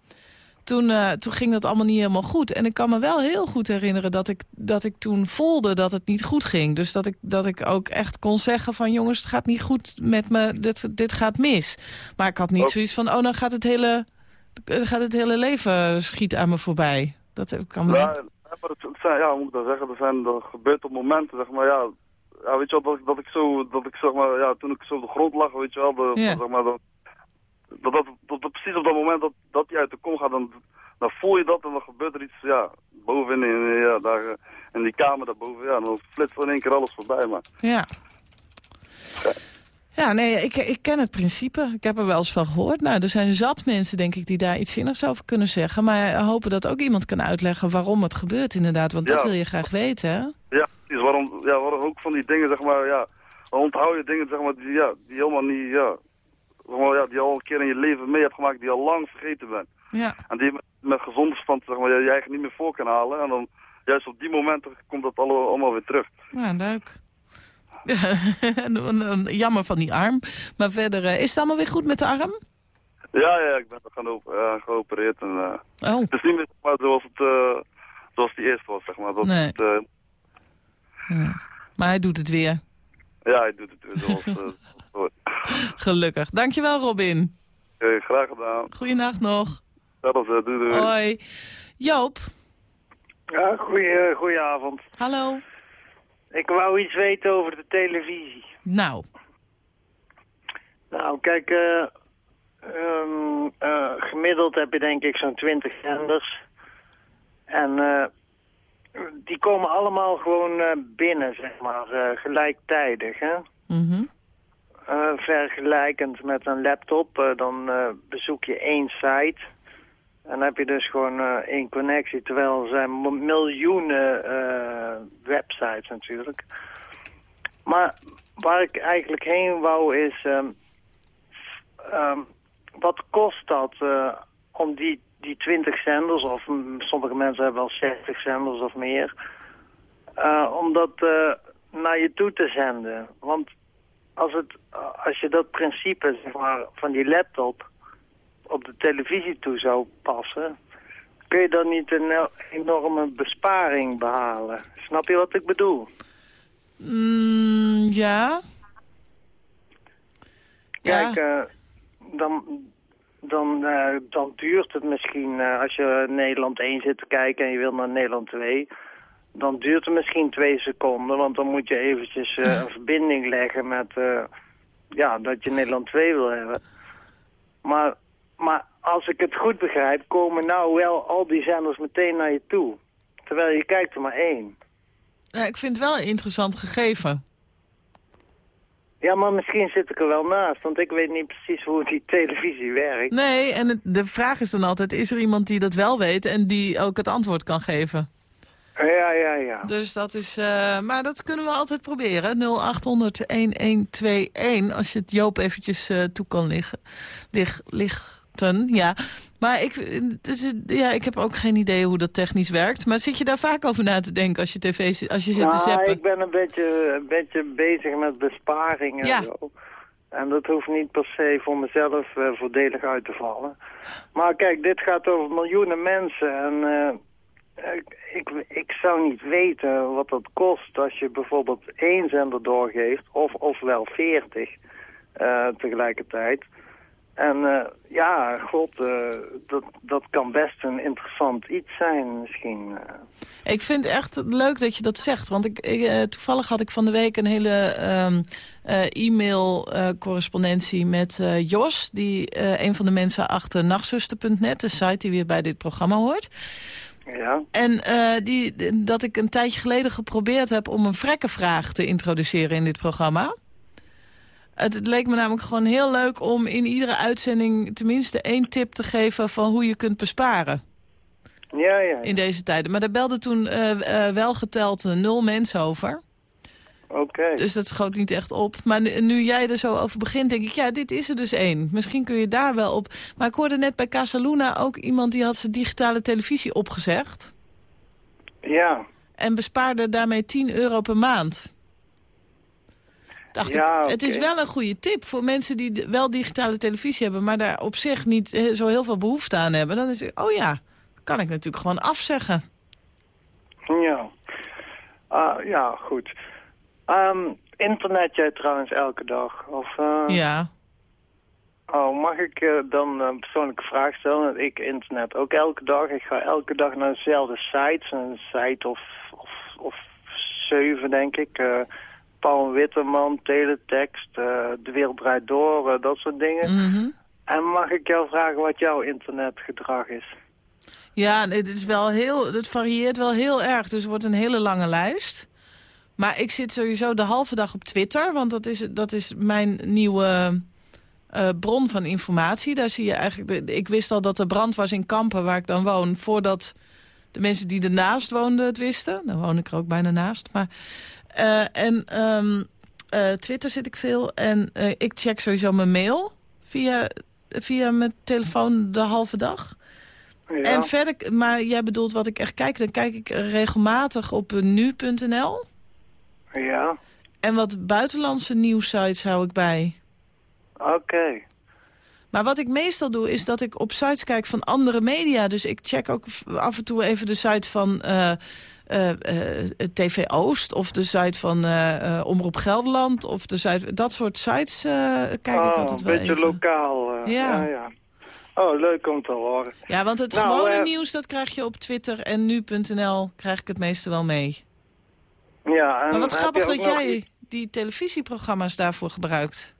Toen, toen ging dat allemaal niet helemaal goed. En ik kan me wel heel goed herinneren dat ik, dat ik toen voelde dat het niet goed ging. Dus dat ik, dat ik ook echt kon zeggen van... jongens, het gaat niet goed met me, dit, dit gaat mis. Maar ik had niet Ook- zoiets van... oh, dan gaat het hele, gaat het hele leven schiet aan me voorbij. Dat ik kan me ja, maar het, het zijn, ja, hoe moet ik dat zeggen? Er zijn, er gebeurt op momenten, zeg maar, ja, ja weet je wel, dat, ik- dat ik zo, dat ik zeg maar, ja, toen ik zo op de grond lag, weet je wel, de, Ja. zeg maar, dat, dat, dat, precies op dat moment dat, dat die uit de kom gaat, dan, dan voel je dat en dan gebeurt er iets, ja, bovenin, in, ja, daar, eh, in die kamer daarboven, ja, dan flitst er in één keer alles voorbij, maar. Ja. Ja, nee, ik, ik ken het principe. Ik heb er wel eens van gehoord. Nou, er zijn zat mensen, denk ik, die daar iets zinnigs over kunnen zeggen. Maar hopen dat ook iemand kan uitleggen waarom het gebeurt, inderdaad. Want dat Ja. wil je graag weten, hè? Ja, precies, waarom, ja, waarom ook van die dingen, zeg maar, ja, onthoud je dingen, zeg maar, die, ja, die helemaal niet, ja, zeg maar, ja, die al een keer in je leven mee hebt gemaakt, die al lang vergeten bent. Ja. En die met, met gezonde verstand zeg maar, je, je eigen niet meer voor kan halen. En dan juist op die momenten komt dat alle, allemaal weer terug. Nou, leuk. Jammer van die arm. Maar verder, eh, is het allemaal weer goed met de arm? Ja, ja, ik ben er gaan op, ja, geopereerd. En, eh, Oh, Het is niet meer zeg maar, zoals, het, eh, zoals die eerst was, zeg maar. Dat Nee. het, eh, ja. maar hij doet het weer. ja, hij doet het weer zoals, eh, het. Gelukkig. Dankjewel, Robin. Graag gedaan. Goeienacht nog. Zelfs, eh, doei doei. Hoi. Joop, Ja, goeie, goeie hallo. Ik wou iets weten over de televisie. Nou, Nou, kijk, eh, ehm, eh, gemiddeld heb je denk ik zo'n 20 zenders. En eh, die komen allemaal gewoon binnen, zeg maar, gelijktijdig, hè. mhm. Vergelijkend met een laptop, dan bezoek je één site. En dan heb je dus gewoon eh, één connectie, terwijl er zijn miljoenen eh, websites natuurlijk. Maar waar ik eigenlijk heen wou is, ehm, ehm, wat kost dat eh, om die, die 20 zenders, of mm, sommige mensen hebben wel 60 zenders of meer, om dat naar je toe te zenden? Want als, het, als je dat principe zeg maar, van die laptop op de televisie toe zou passen, kun je dan niet een enorme besparing behalen? Snap je wat ik bedoel? Mm, ja. Kijk, Ja. eh, dan, dan, eh, dan duurt het misschien, eh, als je Nederland 1 zit te kijken en je wil naar Nederland 2, dan duurt het misschien twee seconden, want dan moet je eventjes een verbinding leggen met, ja, dat je Nederland 2 wil hebben. Maar, maar als ik het goed begrijp, komen nou wel al die zenders meteen naar je toe. Terwijl je kijkt er maar één. Ja, ik vind het wel een interessant gegeven. Ja, maar misschien zit ik er wel naast, want ik weet niet precies hoe die televisie werkt. Nee, en het- de vraag is dan altijd, is er iemand die dat wel weet en die ook het antwoord kan geven? Ja, ja, ja. Dus dat is, eh, maar dat kunnen we altijd proberen. 0800-1121, als je het Joop eventjes eh, toe kan liggen. Lig, ja. Maar ik, ja, ik heb ook geen idee hoe dat technisch werkt. Maar zit je daar vaak over na te denken als je, tv, als je zit te Nou, zappen? ik ben een beetje, een beetje bezig met besparingen Ja. en zo. En dat hoeft niet per se voor mezelf eh, voordelig uit te vallen. Maar kijk, dit gaat over miljoenen mensen. En eh, ik, ik, ik zou niet weten wat dat kost als je bijvoorbeeld één zender doorgeeft. Of, of wel veertig eh, tegelijkertijd. En eh, ja, god, eh, dat, dat kan best een interessant iets zijn misschien. eh. Ik vind het echt leuk dat je dat zegt. Want ik, ik, toevallig had ik van de week een hele ehm, eh, e-mail-correspondentie met Jos. Die een van de mensen achter nachtzuster.net, de site die weer bij dit programma hoort. Ja. En die, dat ik een tijdje geleden geprobeerd heb om een vrekkenvraag te introduceren in dit programma. Het, het leek me namelijk gewoon heel leuk om in iedere uitzending tenminste één tip te geven van hoe je kunt besparen Ja, ja. in deze tijden. Maar daar belde toen eh, wel geteld eh, nul mensen over. Oké. Dus dat schoot niet echt op. Maar nu, nu jij er zo over begint, denk ik, ja, dit is er dus één. Misschien kun je daar wel op. Maar ik hoorde net bij Casaluna ook iemand die had zijn digitale televisie opgezegd. Ja. En bespaarde daarmee 10 euro per maand. Dacht Ja, ik, het is wel een goede tip voor mensen die wel digitale televisie hebben... maar daar op zich niet eh, zo heel veel behoefte aan hebben. Dan is het, oh ja, kan ik natuurlijk gewoon afzeggen. Ja. Ah, ja, goed. Ehm, internet jij trouwens elke dag? Of, eh, Ja. Oh, mag ik eh, dan een persoonlijke vraag stellen? Want Ik internet ook elke dag. Ik ga elke dag naar dezelfde sites. Een site of, of, of zeven, denk ik. Paul Witteman, Teletext, eh De Wereld Draait Door, eh, dat soort dingen. Mhm. En mag ik jou vragen wat jouw internetgedrag is? Ja, het, is wel heel, het varieert wel heel erg. Dus het wordt een hele lange lijst. Maar ik zit sowieso de halve dag op Twitter. Want dat is, dat is mijn nieuwe eh, bron van informatie. Daar zie je eigenlijk... Ik wist al dat er brand was in Kampen, waar ik dan woon... voordat de mensen die ernaast woonden het wisten. Dan woon ik er ook bijna naast. Maar, eh, en eh, Twitter zit ik veel. En eh, ik check sowieso mijn mail via, via mijn telefoon de halve dag. Ja. En verder, maar jij bedoelt wat ik echt kijk, dan kijk ik regelmatig op nu.nl. Ja, En wat buitenlandse nieuwsites hou ik bij. oké. Maar wat ik meestal doe, is dat ik op sites kijk van andere media. Dus ik check ook af en toe even de site van eh, eh, eh, TV Oost... of de site van eh, Omroep Gelderland. Of de site, dat soort sites kijk ik oh, altijd een wel beetje even. lokaal. Ja. ja, ja. Oh, leuk om te horen. Ja, want het Nou, gewone nieuws, dat krijg je op Twitter en nu.nl... krijg ik het meeste wel mee. Ja, en Maar wat grappig dat nog jij die televisieprogramma's daarvoor gebruikt.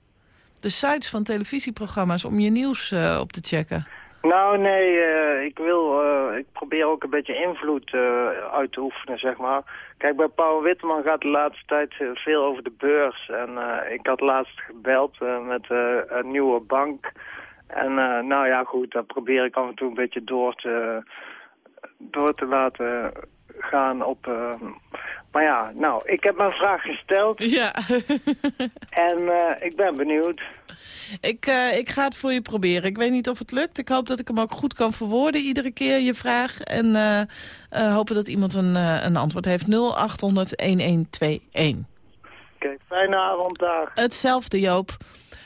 De sites van televisieprogramma's om je nieuws op te checken. Nou, nee, eh, ik wil, eh, ik probeer ook een beetje invloed eh, uit te oefenen, zeg maar. Kijk, bij Paul Witteman gaat de laatste tijd veel over de beurs. En ik had laatst gebeld met een nieuwe bank. En nou ja, goed, daar probeer ik af en toe een beetje door te, door te laten gaan op... maar ja, nou, ik heb mijn vraag gesteld Ja, en ik ben benieuwd. Ik, eh, ik ga het voor je proberen. Ik weet niet of het lukt. Ik hoop dat ik hem ook goed kan verwoorden iedere keer, je vraag. En eh, hopen dat iemand een, een antwoord heeft. 0800 1121. Oké, fijne avond daar. Hetzelfde, Joop.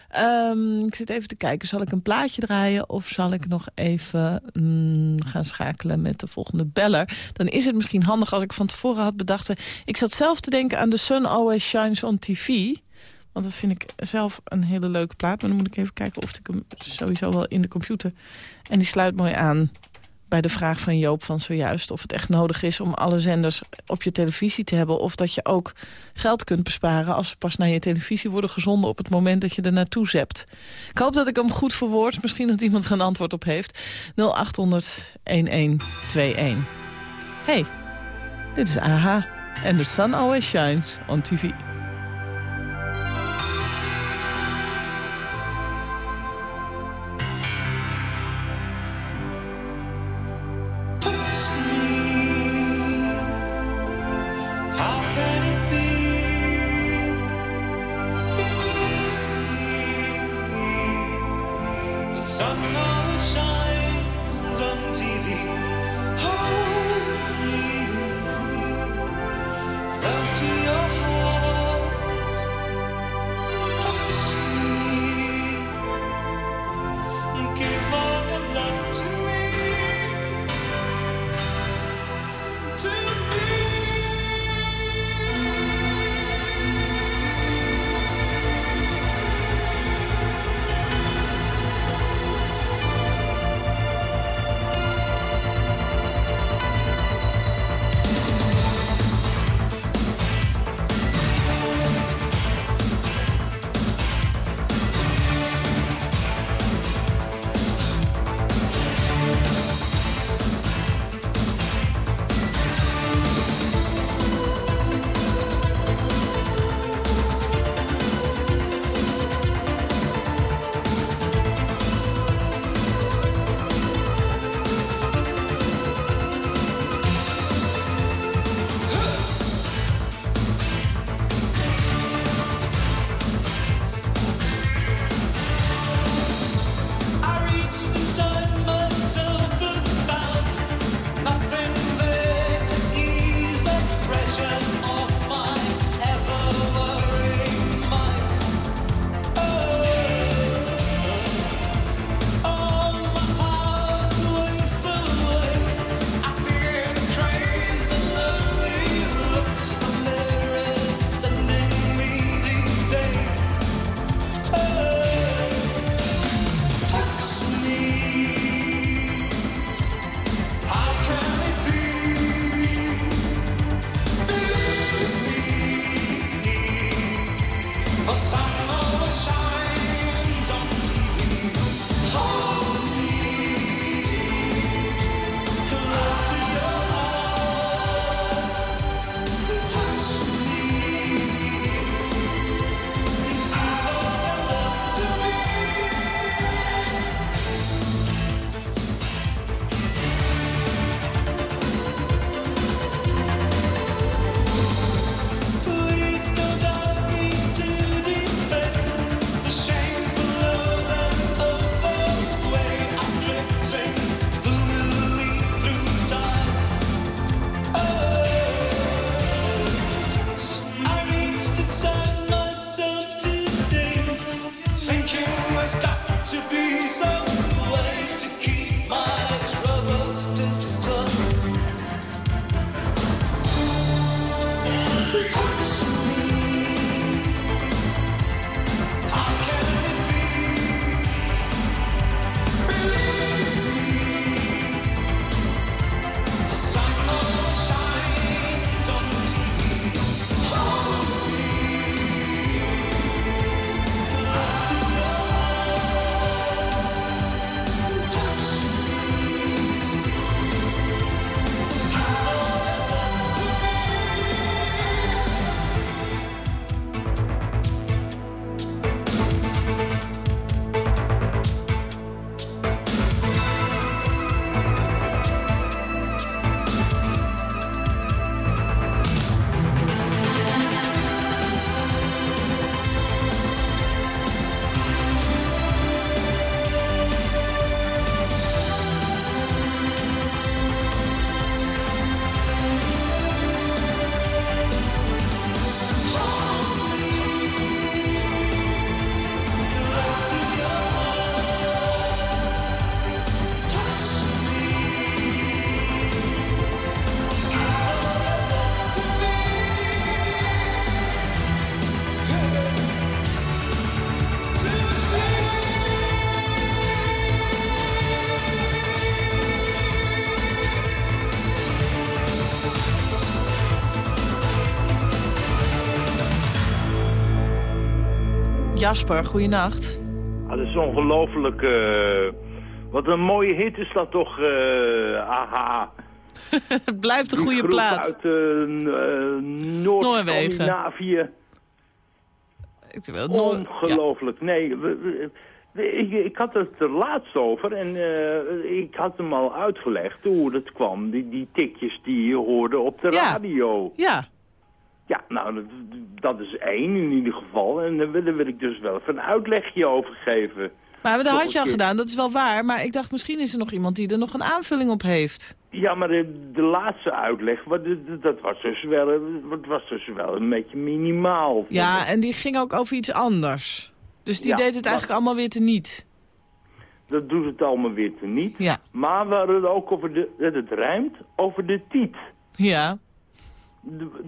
Ehm, ik zit even te kijken. Zal ik een plaatje draaien of zal ik nog even mm, gaan schakelen met de volgende beller? Dan is het misschien handig als ik van tevoren had bedacht... Ik zat zelf te denken aan The Sun Always Shines on TV... Want dat vind ik zelf een hele leuke plaat. Maar dan moet ik even kijken of ik hem sowieso wel in de computer... En die sluit mooi aan bij de vraag van Joop van zojuist... of het echt nodig is om alle zenders op je televisie te hebben... of dat je ook geld kunt besparen als ze pas naar je televisie worden gezonden... op het moment dat je er naartoe zept. Ik hoop dat ik hem goed verwoord. Misschien dat iemand er een antwoord op heeft. 0800-1121. Hey, dit is AHA. En the sun always shines on TV. Jasper, goeienacht. Ah, dat is ongelooflijk. eh, wat een mooie hit is dat toch, eh aha. Het blijft een goede plaat. uit eh, eh, Noord-Scandinavië. Ongelooflijk. Nee, we- we- we- ik, ik had het er laatst over en eh, ik had hem al uitgelegd hoe dat kwam. Die, die tikjes die je hoorde op de Ja. radio. Ja. Ja, nou, dat, dat is één in ieder geval. En daar wil, ik dus wel even een uitlegje over geven. Maar dat had je al gedaan, dat is wel waar. Maar ik dacht, misschien is er nog iemand die er nog een aanvulling op heeft. Ja, maar de, de laatste uitleg, dat was dus wel, wat was dus wel een beetje minimaal. Ja, en die ging ook over iets anders. Dus die Ja, deed het dat- eigenlijk allemaal weer te niet. Dat doet het allemaal weer te niet. Ja. Maar we hadden het ook over de, dat het rijmt over de tiet. Ja.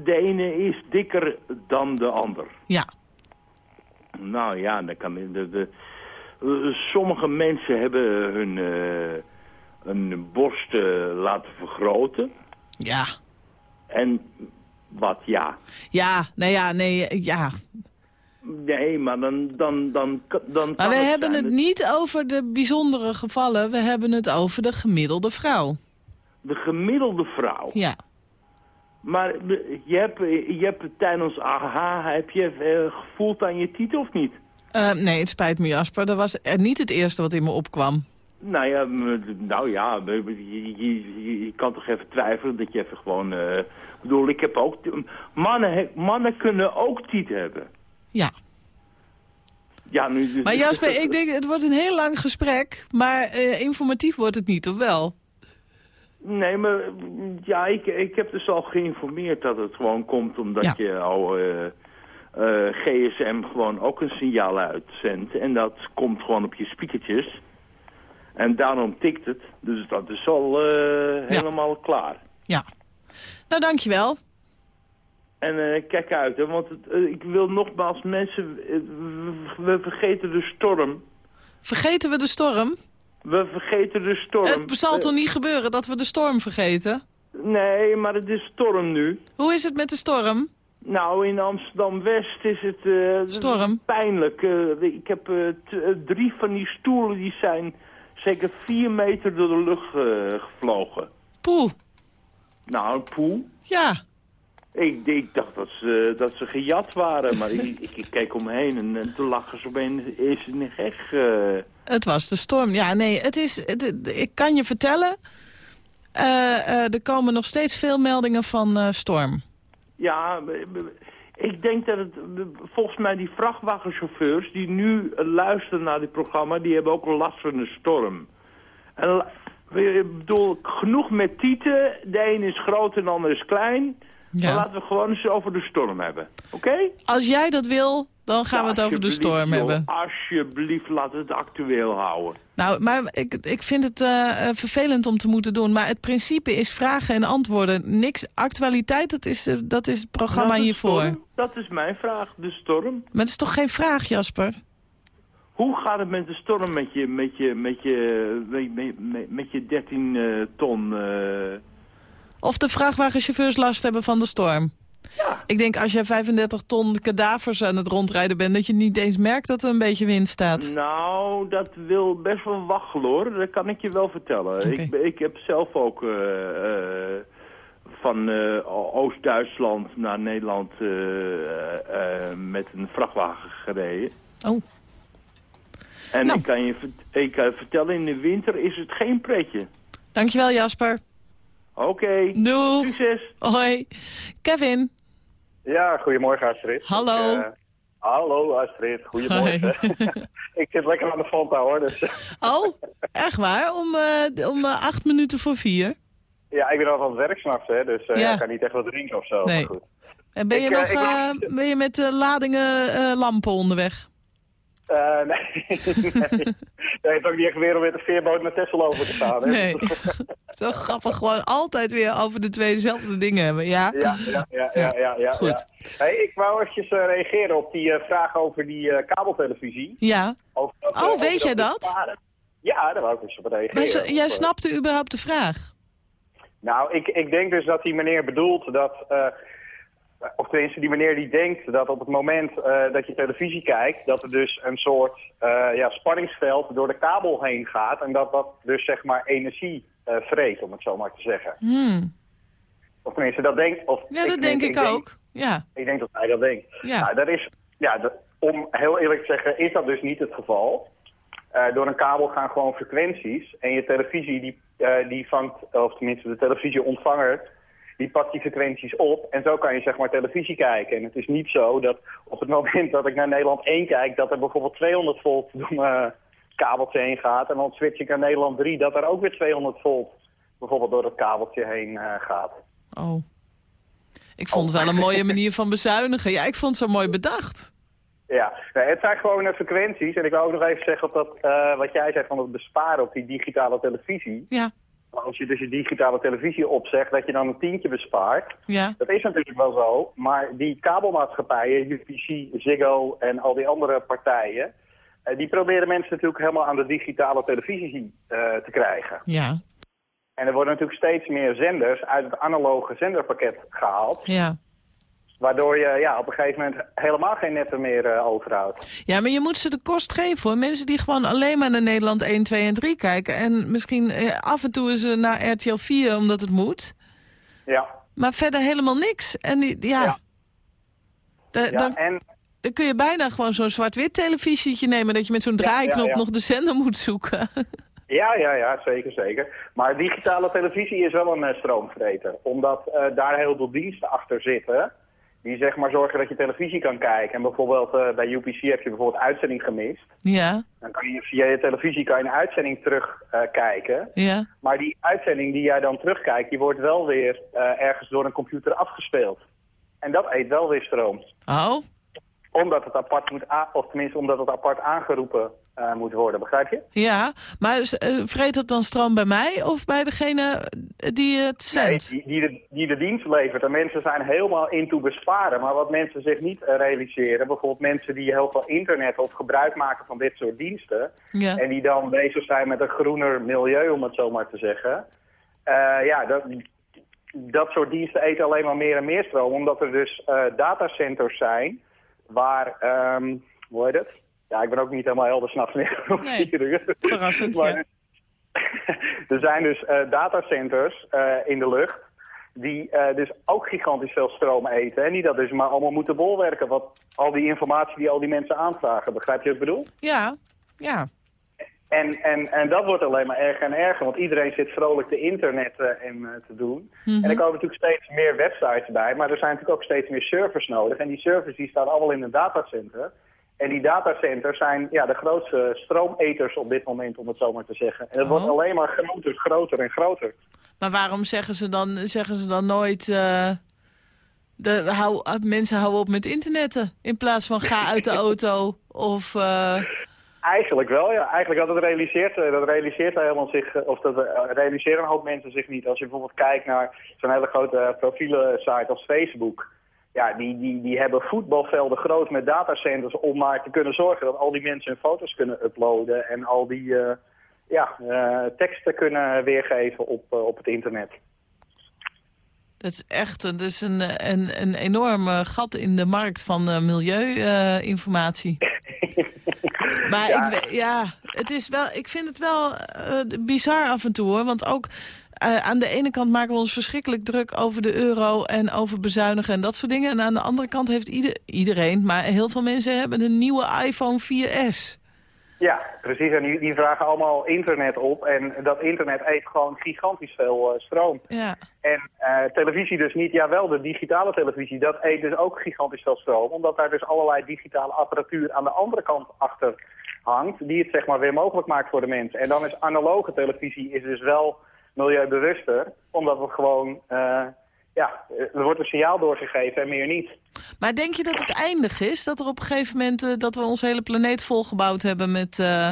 De, ene is dikker dan de ander. Ja. Nou ja, dan kan de, de, eh, sommige mensen hebben hun, eh hun borst eh, laten vergroten. Ja. En wat ja. Ja, nee, ja, nee, ja. Nee, maar dan, dan, dan, dan Maar we het hebben het niet over de bijzondere gevallen. We hebben het over de gemiddelde vrouw. De gemiddelde vrouw. Ja. Maar je hebt, je hebt tijdens AHA, heb je eh, gevoeld aan je titel of niet? Eh, nee, het spijt me Jasper. Dat was niet het eerste wat in me opkwam. Nou ja, nou ja, je, je, je- je kan toch even twijfelen dat je even gewoon... eh, Ik bedoel, ik heb ook... Mannen, mannen kunnen ook tiet hebben. Ja. Ja, nu... dus- Maar Jasper, ik denk, het wordt een heel lang gesprek. Maar eh, informatief wordt het niet, of wel? Nee, maar ja, ik, ik heb dus al geïnformeerd dat het gewoon komt omdat Ja. je al eh, eh, GSM gewoon ook een signaal uitzendt. En dat komt gewoon op je speakertjes. En daarom tikt het. Dus dat is al eh, helemaal klaar. Ja. Nou, dankjewel. En kijk uit, hè, want het, ik wil nogmaals mensen... we, we vergeten de storm. Vergeten we de storm? We vergeten de storm. Het zal toch niet gebeuren dat we de storm vergeten? Nee, maar het is storm nu. Hoe is het met de storm? Nou, in Amsterdam-West is het eh, Storm? pijnlijk. Eh, ik heb eh, eh, drie van die stoelen die zijn zeker vier meter door de lucht eh, gevlogen. Poeh. Nou, poe. Ja. Ik, ik dacht dat ze, dat ze gejat waren, maar ik, ik, ik keek om me heen en, en toen lagen ze opeens is in de heg. eh. Het was de storm. Ja, nee, het is, het- het- ik kan je vertellen... eh, eh, er komen nog steeds veel meldingen van storm. Ja, ik denk dat het, volgens mij die vrachtwagenchauffeurs die nu luisteren naar dit programma, die hebben ook last van de storm. En ik bedoel, genoeg met tieten, de een is groot en de ander is klein. Ja. Maar laten we gewoon eens over de storm hebben, oké? Als jij dat wil, dan gaan we het over de Alsjeblieft, storm joh, hebben. Alsjeblieft, laten we het actueel houden. Nou, maar ik, ik vind het eh, eh, vervelend om te moeten doen. Maar het principe is vragen en antwoorden. Niks actualiteit, dat is, eh, dat is het programma Nou, hiervoor. storm, dat is mijn vraag, de storm. Maar het is toch geen vraag, Jasper? Hoe gaat het met de storm met je, met je, met je, met, met, met, je 13 eh, ton... Of de vrachtwagenchauffeurs last hebben van de storm? Ja. Ik denk als jij 35 ton kadavers aan het rondrijden bent... dat je niet eens merkt dat er een beetje wind staat. Nou, dat wil best wel waggelen hoor. Dat kan ik je wel vertellen. Ik, ik heb zelf ook eh, eh, van eh, Oost-Duitsland naar Nederland met een vrachtwagen gereden. Oh. En Nou. ik kan je ik kan je vertellen, in de winter is het geen pretje. Dankjewel, Jasper. Oké. Doeg. Succes. Hoi. Kevin. Ja, goedemorgen Astrid. Hallo. Ik, eh, hallo Astrid, goedemorgen. ik zit lekker aan de Fanta hoor. Dus, Oh, echt waar? Om, eh, om eh, acht minuten voor vier? ja, ik ben al aan het werk s'nachts, hè, dus eh, Ja. ik kan niet echt wat drinken of zo. Nee. Maar goed. En ben je, Ik, nog, ik eh, ben je met ladingen eh, lampen onderweg? Eh, nee, nee. het is ook niet echt weer om met een veerboot naar Texel over te gaan. Hè? Nee. Zo grappig, gewoon altijd weer over de tweezelfde dingen hebben, ja? Ja, ja, ja, ja, ja, ja. Goed. ja. Hey, ik wou eventjes eh, reageren op die eh, vraag over die kabeltelevisie. Ja. Over dat, Oh, over weet jij dat? Ja, daar wou ik eens op reageren. Maar jij snapte überhaupt de vraag? Nou, ik, ik denk dus dat die meneer bedoelt dat... of tenminste die meneer die denkt dat op het moment eh, dat je televisie kijkt, dat er dus een soort eh, ja, spanningsveld door de kabel heen gaat en dat dat dus zeg maar energie eh vreet, om het zo maar te zeggen. Hmm. Of tenminste, dat denkt... Of, Ja, dat denk ik ook. Ja. Ik denk dat hij dat denkt. Ja. Nou, dat is, ja, dat- om heel eerlijk te zeggen, is dat dus niet het geval. Door een kabel gaan gewoon frequenties. En je televisie, die, die vangt, of tenminste de televisieontvanger, die pakt die frequenties op. En zo kan je zeg maar televisie kijken. En het is niet zo dat op het moment dat ik naar Nederland 1 kijk, dat er bijvoorbeeld 200 volt door mijn kabeltje heen gaat. En dan switch ik naar Nederland 3, dat er ook weer 200 volt bijvoorbeeld door dat kabeltje heen eh, gaat. Oh. Ik vond het wel een mooie manier van bezuinigen. Ja, ik vond het zo mooi bedacht. Ja, nee, het zijn gewoon eh, frequenties. En ik wil ook nog even zeggen op dat, eh, wat jij zei van het besparen op die digitale televisie. Ja. Als je dus je digitale televisie opzegt, dat je dan een tientje bespaart. Ja. Dat is natuurlijk wel zo, maar die kabelmaatschappijen, UPC, Ziggo en al die andere partijen... eh, die proberen mensen natuurlijk helemaal aan de digitale televisie eh, te krijgen. Ja. En er worden natuurlijk steeds meer zenders uit het analoge zenderpakket gehaald. Ja. Waardoor je ja, op een gegeven moment helemaal geen netten meer eh, overhoudt. Ja, maar je moet ze de kost geven hoor. Mensen die gewoon alleen maar naar Nederland 1, 2 en 3 kijken. En misschien eh, af en toe eens naar RTL 4 omdat het moet. Ja. Maar verder helemaal niks. En die, ja. Da- Ja, dan, en dan kun je bijna gewoon zo'n zwart-wit televisietje nemen... dat je met zo'n draaiknop ja. nog de zender moet zoeken. Ja, ja, ja, zeker, zeker. Maar digitale televisie is wel een eh, stroomvreter. Omdat daar heel veel diensten achter zitten. Die zeg maar zorgen dat je televisie kan kijken. En bijvoorbeeld eh, bij UPC heb je bijvoorbeeld uitzending gemist. ja, Dan kan je via je televisie kan je een uitzending terugkijken. kijken. ja. maar die uitzending die jij dan terugkijkt, die wordt wel weer eh, ergens door een computer afgespeeld. En dat eet wel weer stroom. Oh, Omdat het apart moet, of tenminste omdat het apart aangeroepen eh, moet worden, begrijp je? ja. Maar eh, vreet dat dan stroom bij mij of bij degene die het Nee, zendt? die, die, de, die de dienst levert. En mensen zijn helemaal into besparen. Maar wat mensen zich niet eh, realiseren, bijvoorbeeld mensen die heel veel internet of gebruik maken van dit soort diensten. Ja. En die dan bezig zijn met een groener milieu, om het zo maar te zeggen. Eh, ja, dat, dat soort diensten eten alleen maar meer en meer stroom. Omdat er dus eh, datacenters zijn waar, ehm, hoe heet het? Ja, ik ben ook niet helemaal helder s'nachts meer. Nee, verrassend, Maar ja. er zijn dus eh, datacenters eh, in de lucht die eh, dus ook gigantisch veel stroom eten. En die dat dus maar allemaal moeten bolwerken. Wat al die informatie die al die mensen aanvragen. Begrijp je wat ik bedoel? Ja, ja. En, en, en dat wordt alleen maar erger en erger. Want iedereen zit vrolijk te internetten en te doen. Mhm. En er komen natuurlijk steeds meer websites bij. Maar er zijn natuurlijk ook steeds meer servers nodig. En die servers die staan allemaal in een datacenter. En die datacenters zijn ja, de grootste stroometers op dit moment, om het zo maar te zeggen. En het Oh. wordt alleen maar groter, groter en groter. Maar waarom zeggen ze dan, zeggen ze dan nooit... eh, de, hou, mensen houden op met internetten in plaats van ga uit de auto of... eh, Eigenlijk wel, ja. Eigenlijk dat het realiseert, eh, dat realiseert helemaal zich, of dat realiseren een hoop mensen zich niet. Als je bijvoorbeeld kijkt naar zo'n hele grote eh, profielen site als Facebook. Ja, die, die, die hebben voetbalvelden groot met datacenters om maar te kunnen zorgen dat al die mensen hun foto's kunnen uploaden en al die eh, ja, eh, teksten kunnen weergeven op, eh, op het internet. dat is echt dat is een, een, een enorm gat in de markt van milieuinformatie. maar Ja. Ik, ja, het is wel, ik vind het wel bizar af en toe hoor. Want ook eh, aan de ene kant maken we ons verschrikkelijk druk over de euro en over bezuinigen en dat soort dingen. En aan de andere kant heeft ieder, iedereen, maar heel veel mensen hebben een nieuwe iPhone 4S. Ja, precies. En die, die vragen allemaal internet op. En dat internet eet gewoon gigantisch veel eh, stroom. Ja. En eh, televisie dus niet. Ja, wel de digitale televisie. Dat eet dus ook gigantisch veel stroom. Omdat daar dus allerlei digitale apparatuur aan de andere kant achter hangt. Die het zeg maar weer mogelijk maakt voor de mensen. En dan is analoge televisie is dus wel milieubewuster. Omdat we gewoon... eh, ja, er wordt een signaal doorgegeven en meer niet. Maar denk je dat het eindig is? Dat er op een gegeven moment eh, dat we onze hele planeet volgebouwd hebben met, eh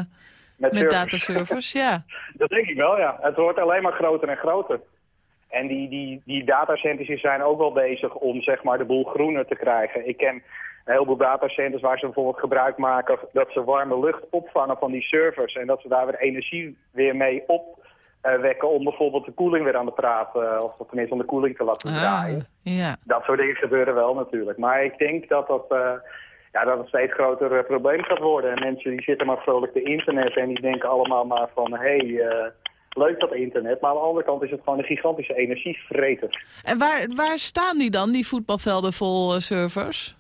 met, servers. dataservers? Ja. Dat denk ik wel, ja. Het wordt alleen maar groter en groter. En die, die, die datacenters zijn ook wel bezig om zeg maar, de boel groener te krijgen. Ik ken een heleboel datacenters waar ze bijvoorbeeld gebruik maken... dat ze warme lucht opvangen van die servers... en dat ze daar weer energie weer mee op wekken om bijvoorbeeld de koeling weer aan de praat, eh, of tenminste om de koeling te laten draaien. ja. Dat soort dingen gebeuren wel natuurlijk. Maar ik denk dat dat, eh, ja, dat een steeds groter eh, probleem gaat worden. En mensen die zitten maar vrolijk te internet en die denken allemaal maar van... hé, hey, eh, leuk dat internet. Maar aan de andere kant is het gewoon een gigantische energievreter. En waar, waar staan die dan, die voetbalvelden vol eh, servers?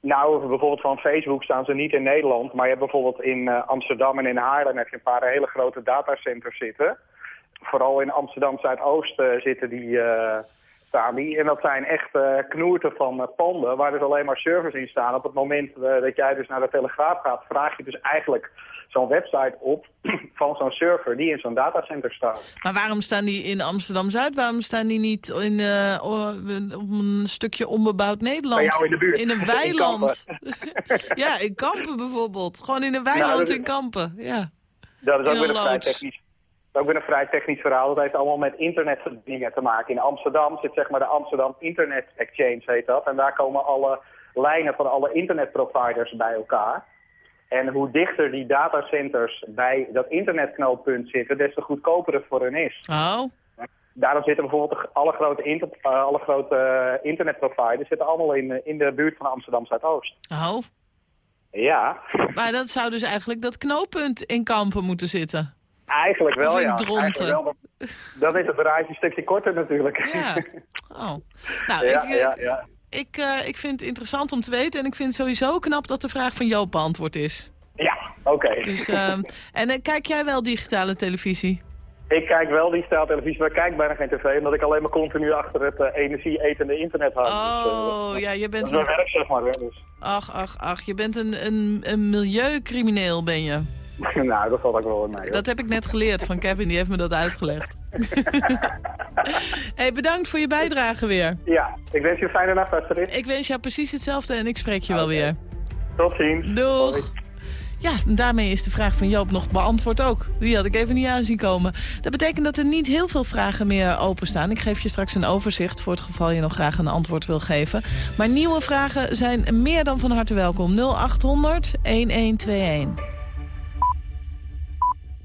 Nou, bijvoorbeeld van Facebook staan ze niet in Nederland. Maar je hebt bijvoorbeeld in eh, Amsterdam en in Haarlem heb je een paar hele grote datacenters zitten. Vooral in Amsterdam Zuidoost eh, zitten die, eh, staan die. En dat zijn echt eh, knoerten van panden waar dus alleen maar servers in staan. Op het moment dat jij dus naar de Telegraaf gaat, vraag je dus eigenlijk zo'n website op van zo'n server die in zo'n datacenter staat. Maar waarom staan die in Amsterdam-Zuid? Waarom staan die niet in, op een stukje onbebouwd Nederland? Bij jou in de buurt. een In weiland. ja, in Kampen bijvoorbeeld. Gewoon in een weiland Nou, is- in Kampen. Ja. Dat is ook weer een een vrij technisch. Is ook weer een vrij technisch verhaal. Dat heeft allemaal met internetverbindingen te maken. In Amsterdam zit zeg maar de Amsterdam Internet Exchange, heet dat. En daar komen alle lijnen van alle internetproviders bij elkaar. En hoe dichter die datacenters bij dat internetknooppunt zitten, des te goedkoper het voor hen is. Oh. Daarom zitten bijvoorbeeld alle grote, inter- eh, alle grote eh, internetproviders zitten allemaal in, eh, in de buurt van Amsterdam Zuidoost. Oh. Ja, Maar dat zou dus eigenlijk dat knooppunt in Kampen moeten zitten. Eigenlijk wel Of in ja. Dronten. Eigenlijk wel. Dan is het bereik een stukje korter natuurlijk. Ja. Oh. Nou, Ja, ik, eh, ja, ja. Ik, eh, ik vind het interessant om te weten. En ik vind het sowieso knap dat de vraag van Joop beantwoord is. Ja, oké. Dus, ehm, en eh, kijk jij wel digitale televisie? Ik kijk wel stijl televisie, maar ik kijk bijna geen tv, omdat ik alleen maar continu achter het energie-etende internet hang. Dus, Oh, ja, je dat bent is een... werk, zeg maar. Hè, dus. Ach, ach, ach. Je bent een, een, een milieucrimineel, ben je. nou, dat valt ook wel hoor. Dat heb ik net geleerd van Kevin, die heeft me dat uitgelegd. hey, bedankt voor je bijdrage weer. Ja, ik wens je een fijne nacht, Astrid. Ik wens jou precies hetzelfde en ik spreek je wel weer. Tot ziens. Doeg. Ja, en daarmee is de vraag van Joop nog beantwoord ook. Die had ik even niet aanzien komen. Dat betekent dat er niet heel veel vragen meer openstaan. Ik geef je straks een overzicht voor het geval je nog graag een antwoord wil geven. Maar nieuwe vragen zijn meer dan van harte welkom. 0800 1121.